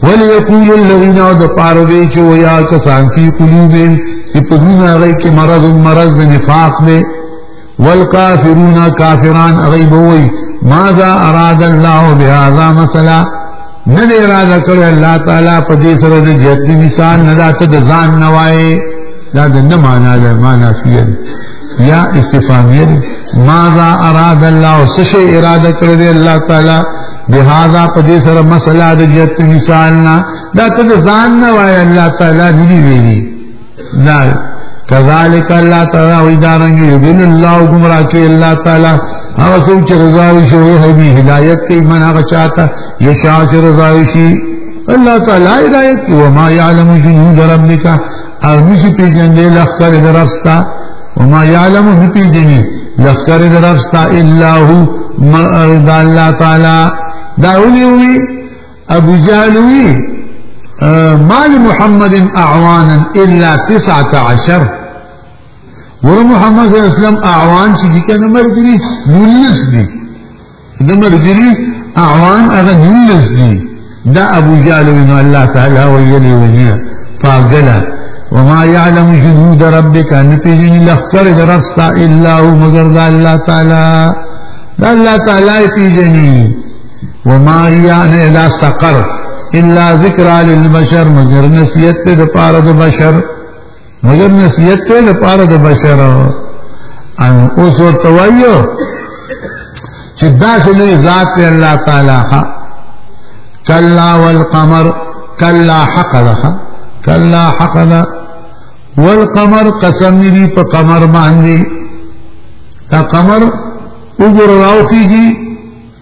وليقول الذين ودقار بيچو يا كسان في قلوبهم يقولون غي كي مرض مرض نفاق دے. والكافرون كافران غيبوي ماذا اراد الله بهذا مثلا؟ ندے ارادہ کرے اللہ تعالیٰ پدیسر جہتی مثال ندا تد زان نوائے. دا د نه معنا ده معنا فيه یا استفهامیه ماذا اراد الله سشي اراده کړی الله تعالی؟ بهذا په دې سره مسله د جهنم مثال نه داته د ځان نوای الله تعالی دې ویلي دا كذلك الله تعالی وی دارنګ یذل الله گمراه کوي الله تعالی۔ ہاں، هغه څوک چې رضاوي شوی هدي هدایت کوي من هغه چاته یشا چې رضاوي شي الله تعالی هدایت کوي وما يعلم جنود ربك أو نشي پیجندې لخر درستا وما يعلم نپیجنې لخر درستا الا هو مرد الله تعالی۔ دا ولي وي ابو جهل آه ما لمحمد اعوانا الا تسعة عشر۔ ور محمد صلى الله عليه وسلم اعوان چې کنه مرګري نولس دي د مرګري اعوان هغه نولس دي دا ابو جهل من الله تعالى ويلي وجيه فاقلا وما يعلم جنود ربك إن تجن لخر درستا إلا هو مگر دا الله تعالى دا الله تعالى تجني وما هي الا سقر إلا ذکر للبشر مگر نصیحت ته پاره د بشر. مگر نصیحت ته پاره د بشر. ان اوس ورته وایو چې دا ذات الله تعالی کلا والقمر کلا حق کلا حق والقمر قسم دی په قمر باندې تا قمر وګور راوخیږي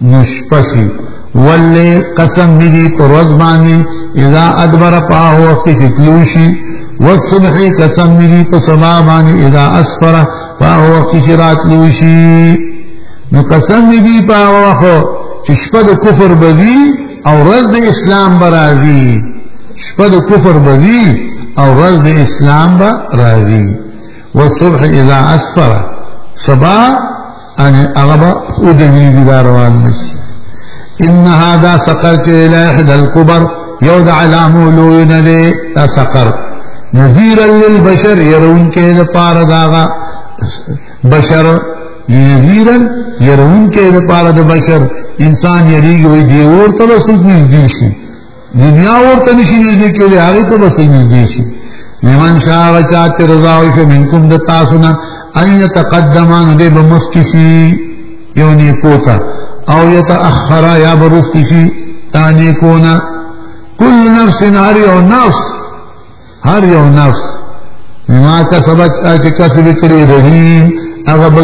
نشپسی. ولې قسم دی په ورځ باندې اذا ادبر پاه وخت کې تلوشي والصبح قسم دی په سما باندې اذا اسفر پاه وخت کې راتلوشي نو قسم دی په وخت چې شپه د کفر بدی او ورځ د اسلام برازي شپه د کفر بدی أو د إسلام به راځي والصبح إذا أسفر صبا ان اغبا ودني دار روان نشي إن هذا سقر إلى احد الكبر يود على مولوين له سقر. نذيرا للبشر يرون كيد پار بشر. نذيرا يرون كيد پار د بشر. إنسان یریږي وي دی ورته وسوک نږدې شي دنیا اور تنشی نزدے کے لیے آگے تو بس نزدے شی لیمان شاہ و چاہتے رضا ویشو منکم دتا سنا ان یتقدمان دے بمخ کسی یونی کوتا او یتاخرا یا برس کسی تانی کونا کل نفس ہر یو نفس ہر یو نفس. مما کسبت آچے کسب کرے رہیم اغب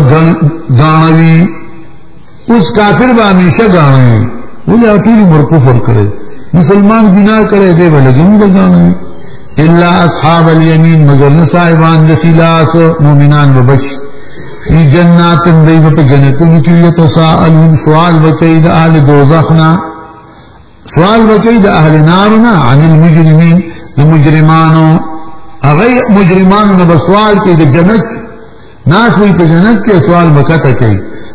گانوی اس کافر با ہمیشہ گانوی وہ جاتی مرکو فر کرے مسلمان گناہ کرے دے بھلے جن بجانے الا اصحاب الیمین مگر نہ صاحبان دسیلاس مومنان ببچ فی جنات دیو پہ جنتوں کی یتساءلون سوال بچی دا اہل دوزخنا سوال بچی دا اہل نارنا عن المجرمین دا مجرمانو۔ اغی مجرمانو نبا سوال کی دا جنت۔ ناس وی پہ جنت کے سوال بکتا کئی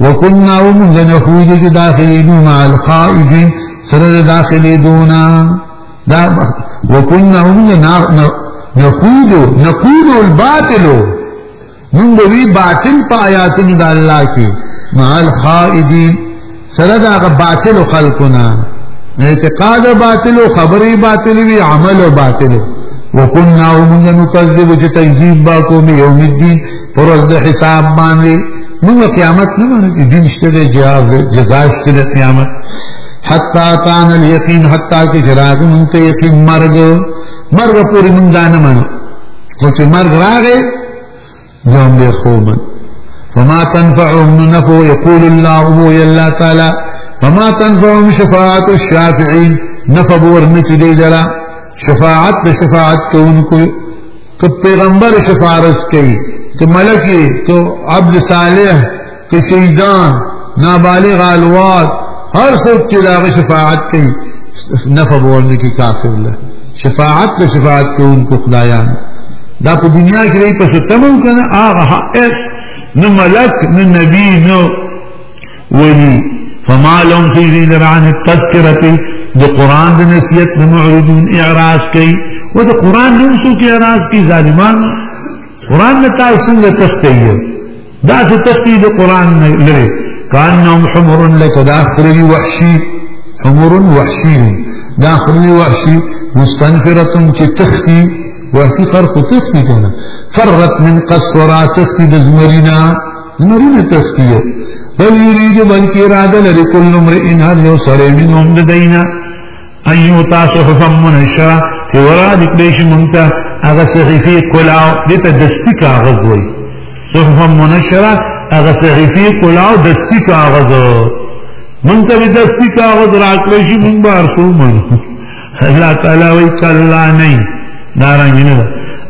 وکنا ومن نخوج داخلین مع الخائج سر داخل دونا. دا وکنا ومن نخوج نقول الباطل. من دوی باطل په آیاتن د الله کې مع الخائجین سر دا باطل خلقنا. اعتقاد باطل خبري باطل وی عمل باطل وکنا ومن نکذب چې تکذیب با کوم یوم الدین پر د حساب باندې موږ قیامت نه چې دین شته جزا شته قیامت. حتا تان الیقین حتا کې شراغ مونږ ته یقین مرګ مرګ پوری مونږ نه مانو خو چې مرګ جام دې خوب. فما تنفعهم نفو يقول الله هو الله تعالى فما تنفعهم شفاعة الشافعين نفع ورنچ دی جرا. شفاعت شفاعت کوونکو که پیغمبر شفارس کوي کہ ملکی تو عبد صالح، کہ شہیدان نابالغ الواد ہر سب کی داغ شفاعت کی نفع بولنے کی کافر اللہ شفاعت تو شفاعت کے ان کو خدایان۔ دا په دنیا کې ری په ستمو کنه هغه حق نو ملک نو نبی نو ولی۔ فما لهم في ذي عن التذكرة د قرآن د نصیحت معرضون اعراض کوي و د قرآن نمسو کې اعراض کی، ظالمان۔ قرآن میں تا څنګه تخته یو دا څه تخته د قرآن لري کانهم حمر لك داخل وحشي. حمر وحشي. داخل وحشي. مستنفرة چې تختی وحشي خرق تختی کنه فرت من قصورا تختی د زمرینا زمرینا تختی بل یرید بلکی اراده کل امرئ هر یو منهم د دینا ایو تاسو حفم منشرا چې ورا دکلیش اغا صحیفی کلاو دیتا دستی کاغذ وی صحفم منشرا اغا صحیفی کلاو دستی کاغذ مونتا بی دستی کاغذ راکلیشی مونگ بارسو من اللہ تعالی وی کلا نہیں دارنگی ندا.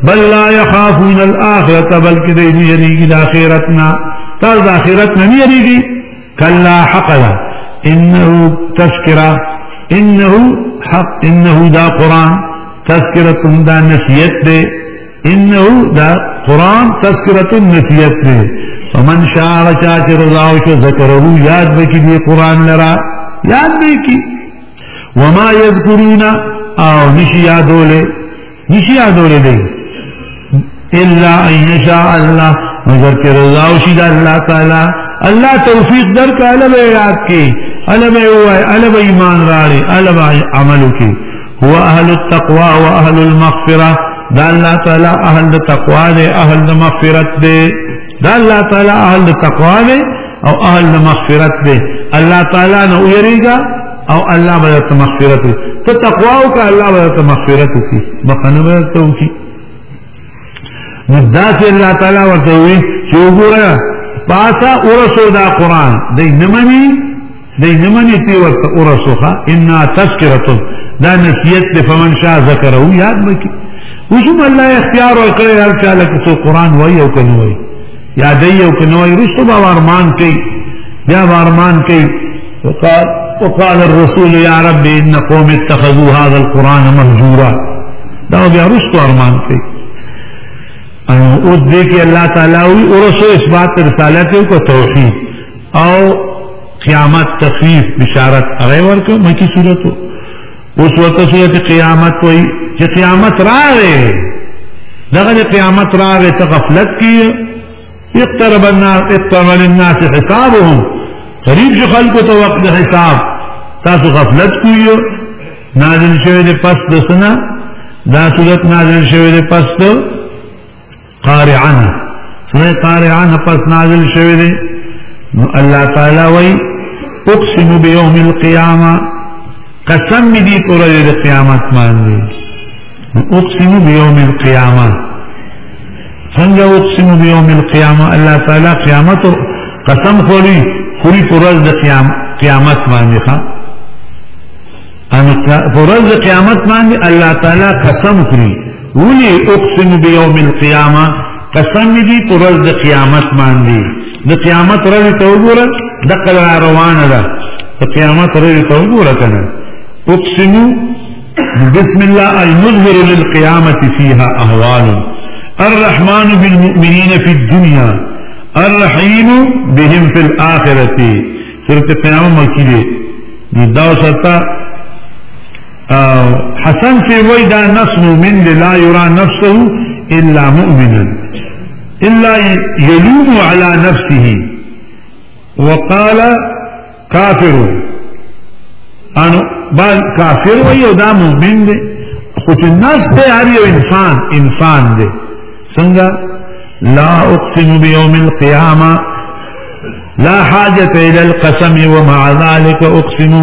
بل لا يخافون الآخرة بلکہ دیدی یریگی دا آخرتنا. تاز دا آخرتنا نی یریگی. کلا حقلا انه تذکرہ انه حق انه دا قرآن. تذکرة دا نسیت دے انه دا قرآن تذکرة نسیت دے۔ فمن شاء چاچ رضاو شو ذکرہو، یاد بکی دی قرآن لرا، یاد بکی وما يذكرون او نشی یادولے نشی یادولے دے۔ الا ان يشاء الله مگر کہ رضاو شید اللہ تعالی۔ اللہ توفیق در کا علم یاد کی، علم ہوئے علم ایمان راڑے علم عملو کی۔ هو أهل التقوى وأهل المغفرة. دا اللہ تعالی أهل التقوى دے أهل المغفرت دے دا اللہ تعالی أهل التقوى دے أو أهل المغفرت دے اللہ تعالی نہ یریگا أو الله بدت مغفرت تو تقوا کا الله بدت مغفرت کی بخنه بدت کی مدات الله تعالی ورته وی چې وګوره پاسا ورسو دا قرآن. دای نمنی دای نمنی تی ورته ان تذکرۃ دا نصیحت ته فمن شاء ذکره. یاد مکی وشم الله اختیار ورکړي هر چا لکه قرآن وای او کنه وای یاد یو کنه وای رسو با ارمان کوي یا ارمان کوي وقال وقال الرسول يا رب ان قوم اتخذوا هذا القران مهجورا. دا بیا رسو ارمان کوي او دې کې الله تعالی وی ورسو اثبات رسالت کو توحید. او قیامت تخفیف بشارت. هغه ورکو مکی صورتو اوس ورته صورت قیامت وای چې قیامت راغې دغه قیامت راغې ته غفلت کی اقترب الناس اقترب للناس حسابهم. قریب شو خلکو ته وقت حساب. تاسو غفلت کوی نازل شوی د پس د سنا. دا صورت نازل شوی د پس د قارعنا سورہ قارعنا پس نازل شوی دی الله تعالی وای اقسم بیوم القیامه قسم می دی پر د قیامت باندې اقسم بیوم القیامه څنګه اقسم بیوم القیامه الله تعالی قیامت قسم خوري خوري پر د قیامت باندې ښا ان پر د قیامت باندې الله تعالی قسم خوري ولي اقسم بيوم القيامه قسم دي پرز د قیامت باندې د قیامت ورځ ته وګوره د قلا روانه ده قیامت ورځ ته وګوره کنه اقسم بسم الله المظهر للقيامة فيها أهوال. الرحمن بالمؤمنين في الدنيا الرحيم بهم في الآخرة. سوره قیامت مکی دي. دا ستا حسن في ويدا نفس مؤمن لا يرى نفسه إلا مؤمنا. إلا يلوم على نفسه. وقال كافر. انو بعض کافر وی او دا مومن دے خوچ ناس تے ہر یو انسان انسان دے سنگا لا اقسم بیوم القیامہ لا حاجت الى القسم ومع ذلك اقسم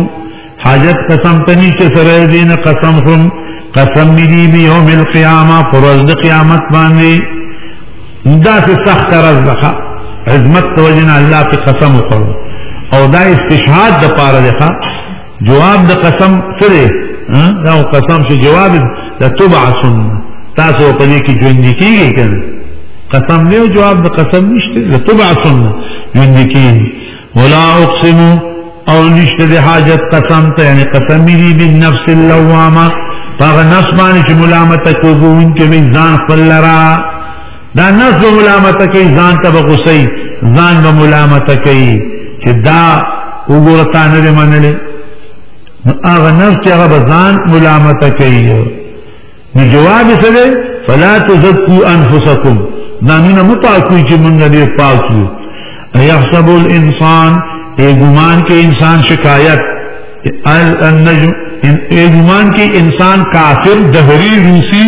حاجت قسم تنیش سرے دین قسم خم قسم دی بیوم القیامہ فرزد قیامت باندے دا سے سخت رزدخا عظمت توجنا اللہ پہ قسم اخر او دا استشهاد دا پارا دخا جواب د قسم سره دا قسم چې جواب د تبعثن تاسو په دې کې ژوند کیږي کنه قسم نه جواب د قسم نشته د تبعثن ژوند کیږي ولا اقسم أو نشته د حاجت قسم ته یعنی قسم دی بالنفس اللوامه. هغه نفس باندې چې ملامت کوون کې میزان خپل لرا دا نفس ملامت کوي ځان ته بغوسی ځان به ملامت کوي. چې دا وګورتا نه منلې. هغه نفس چې هغه ځان ملامت کوي نو جواب څه دی فلا تزكوا انفسكم دا نه متاکوي چې مونږ دې پاکو يحسب الانسان، اے گمان کے انسان شکایت. النجم اے گمان کے انسان کافر، دہری روسی.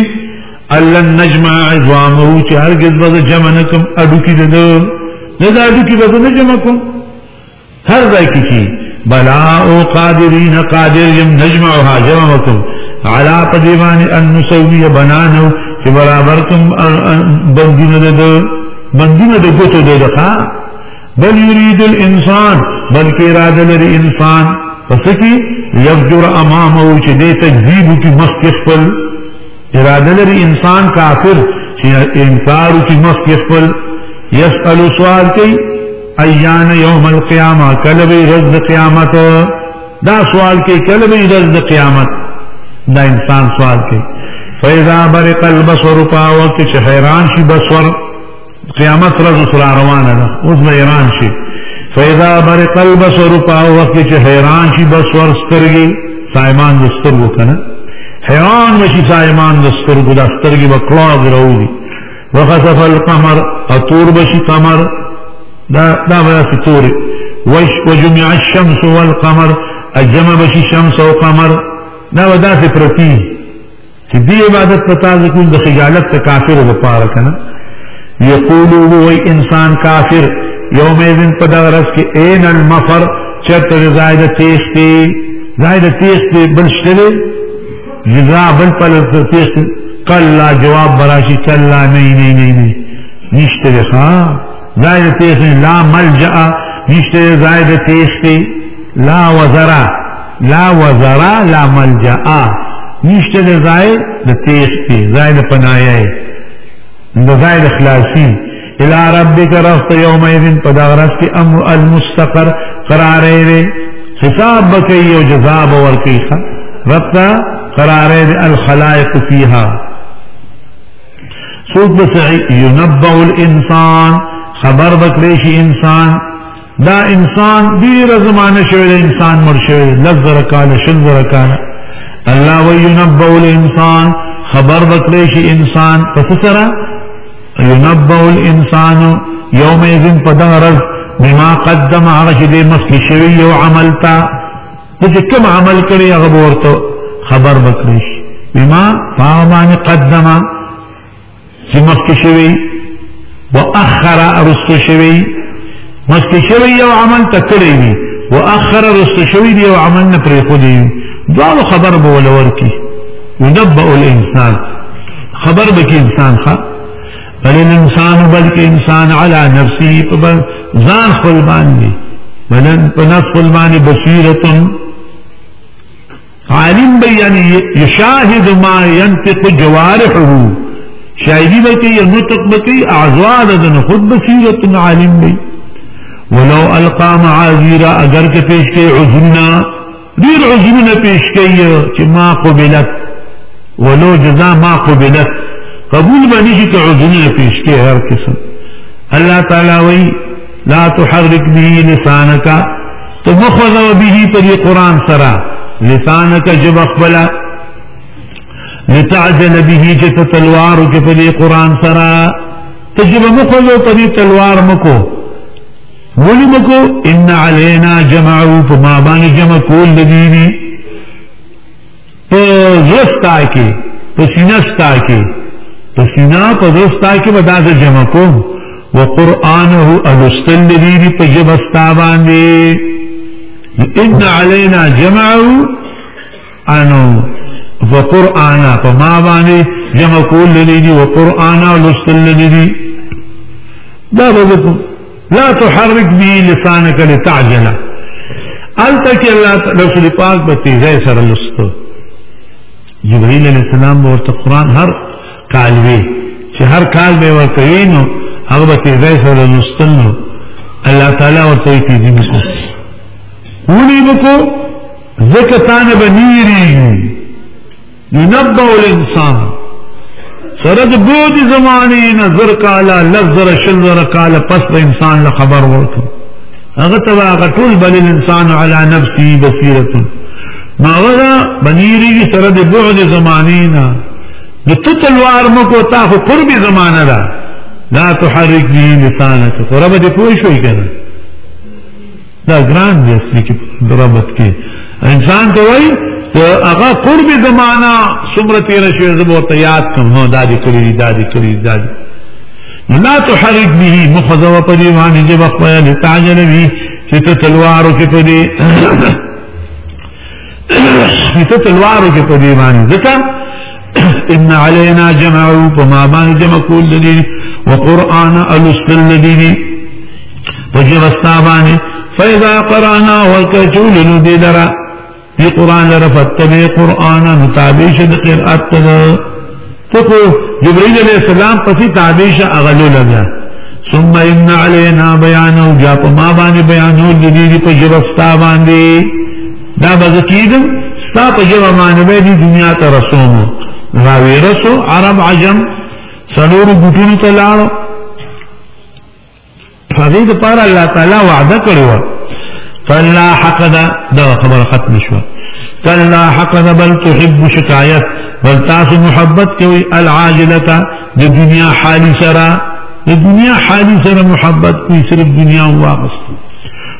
اللہ نجمع عظامه چې هرگز به جمع نکم اډو کې ده نه دا اډو کې به نه جمع کوم هر ځای کې کی. بلا او قادرین قادر یم نجمعها جمع وکم. علا پدیوان ان نسوی بنانو چې برابر کوم بندونه د بندونه د ګوتو د دخا بل یرید الانسان بلکې اراده لري انسان. پس کی؟ یفجر امامه چې دې تکذیب کی مخکې خپل. اراده لري انسان کافر چې انکار کی مخکې خپل. يسأل سوال کوي ایان یوم القیامہ کلبی رز قیامت. دا سوال کی کلبی رز قیامت. دا انسان سوال کی. فیضا برق البصر پاول کی چھ حیران شی بصور قیامت رز سرا روانہ دا اس میں حیران شی. فیضا برق البصر پاول کی چھ حیران شی بصور سترگی، سائمان دسترگو کنا. حیران وشی سائمان دسترگو دا سترگی بکلاغ رو دی. وخصف القمر اطور بشی قمر. دا دا بیا ستوري وش وجمع الشمس والقمر اجمع بشي شمس او قمر. دا ودا سي پرتی چې دې عبادت پتا ذکر د خجالت ته کافر لپاره کنه یقولو هو انسان کافر. یوم اذن په دا ورځ کې اين المفر چرته زائد تیختی زائد تیختی بل شته جزا بل په تیختی کلا جواب براشی کلا نہیں نہیں نہیں نشته ها زائد تیختی لا ملجأ نشته زائد تیختی لا وزرا لا وزرا لا ملجأ. نشته د زائد د تیختی زائد پنایه د زائد خلاصی. الى ربك رفت يومئذ پدغرس کی امر المستقر قرارے دے حساب بکی و جزاب ورکی رفت قرارے دے الخلائق فيها سوق بسعي ينبأ الانسان خبر بکلی شي انسان. دا انسان دیر زمانه شوی انسان مر شوی. لزر کال شلزر کال الله و ينبأ الانسان. خبر بکلی شي انسان. پس سره؟ ينبأ الانسان يوم اذن پدغرز بما قدم هغه چې دې مخکې شوی یو عمل تا چې کوم عمل کړی هغه ورته خبر شي. بما فامان قدمه چې مخکې شوی وأخر ارست شوی مخکې شوی عمل تکړی وأخر ارست شوی دی عمل خو دی دا خبر به ولور ينبأ الإنسان. خبر کې إنسان ښا بل الإنسان بلکې إنسان على نفسه ځان خپل باندې بلن په نفس خپل باندې بصیرت عالم بیان یشاهد ما ينطق جوارحه. شایدی به کوي نطق به کوي اعزوان د خود بصیرت عالم دی ولو القا معاذيرا اگر که پیش کوي عذرنا ډیر عذرنا پیش کوي چې ما قبلت. ولو جزاء ما قبلت. قبول باندې چې عذرنا پیش کوي هر قسم الله تعالی وی لا تحرك به لسانك تبخذ به پر قران سرا. لسانك جب اقبلا. لتعجل به چې تلوار کې په دې قران سره تجب مخلو په دې تلوار مکو ولی مکو ان علینا جمعو فما باندې جمع کول دینی په زستا کې په سینستا کې. په سینا په زستا کې ودا د جمع کوم. وقرانه الستل دینی په جبستا باندې. ان علینا جمعو انو وقرآنا فما باندې جمع کول لدي وقرآنا لستل لدي دا لا تحرك به لسانك لتعجل. التك الله رسول پاک به تیزه سره جبريل عليه السلام ورته قرآن هر کال وی. هر کال به ورته وینو هغه به تیزه سره لستل الله تعالی ورته تیزی وکړو ونی بکو زکتان بنیری ينبأ الإنسان. سرد بود زمانی نظر کالا لزر شلزر کالا دا انسان لخبر ورکو. اغتبا اغتول بل الإنسان على نفسه بصیرت ما غدا بنیری سرد بعد زمانینا نتتلوار مکو تاخو قرب زمانه دا لا تحرك به لسانك. رب دې پوه شوي کنه دا ګران دی اصلي کې ربط کې. انسان ته وایي هغه قرب زمانہ څومره تیر شوی زبو ته یاد کوم هو دادی کړی دادی کړی دادی. لا تحرك به مخذو په دی باندې چې بخویا لتاجل به چې ته تلوارو کې پدې چې ته تلوارو کې پدې باندې ځکه ان علينا جمعو فما باندې جمع کول دي وقرآن الاسفل الذي وجبستا باندې فإذا قرأنا والكجول ندي في قرآن لرفتبه قرآن نتابيش دي قرآت تکو جبريل عليه السلام پسی تابیش اغلو لگا ثم ان علينا بیانو جا پا ما بانی بیانو لدی دی پا جبستا باندی دا بزکیدم ستا پا جب مانبه دی دنیا تا رسومو راوی رسو عرب عجم سلور گٹونو تلارو فغید پارا اللہ تعالی وعده کړو فلا حق دا خبر ختم شو. کلا حق بل تحب شکایت بل تاسو محبت کوي العاجلتا د دنیا حالی سرا. د دنیا حالی سرا محبت کوي صرف دنیا واپس.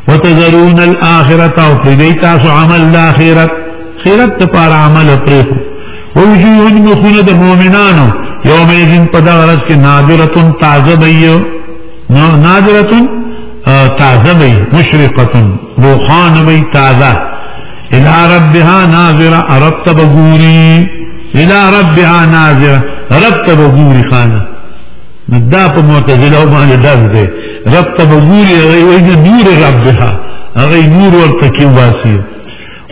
وتذرون الآخرة أو پریدی تاسو عمل الاخرت خیرت تپار عمل پریخو ووجوه مخونه د مؤمنانو یوم ایدن پدغرز کی نادرتن تازه نادرتن تازه بی مشرقتن روخان بی تازه إلى ربها ناظرة رب تبغوري إلى ربها ناظرة رب تبغوري خانة. دا په معتزله باندې درس دی رب تبغوري هغه نور ربها. هغه نور ورته کې واسي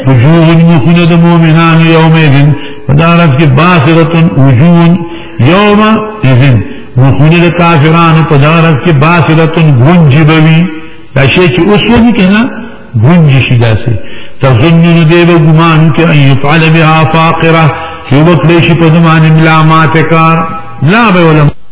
وجوه مخونه د مؤمنان يومئذ. فدارت کې باسرة وجوه يوم اذن وخونی دا کافران پا دارت کی باسلتن گونجی بوی دا شیع چی اس وقتی کہنا گونجی شدہ سے تظنن دے با گمان کہ ان یفعل بها فاقرہ چی وقت لیشی پا زمان ملامات کار لا بے علماء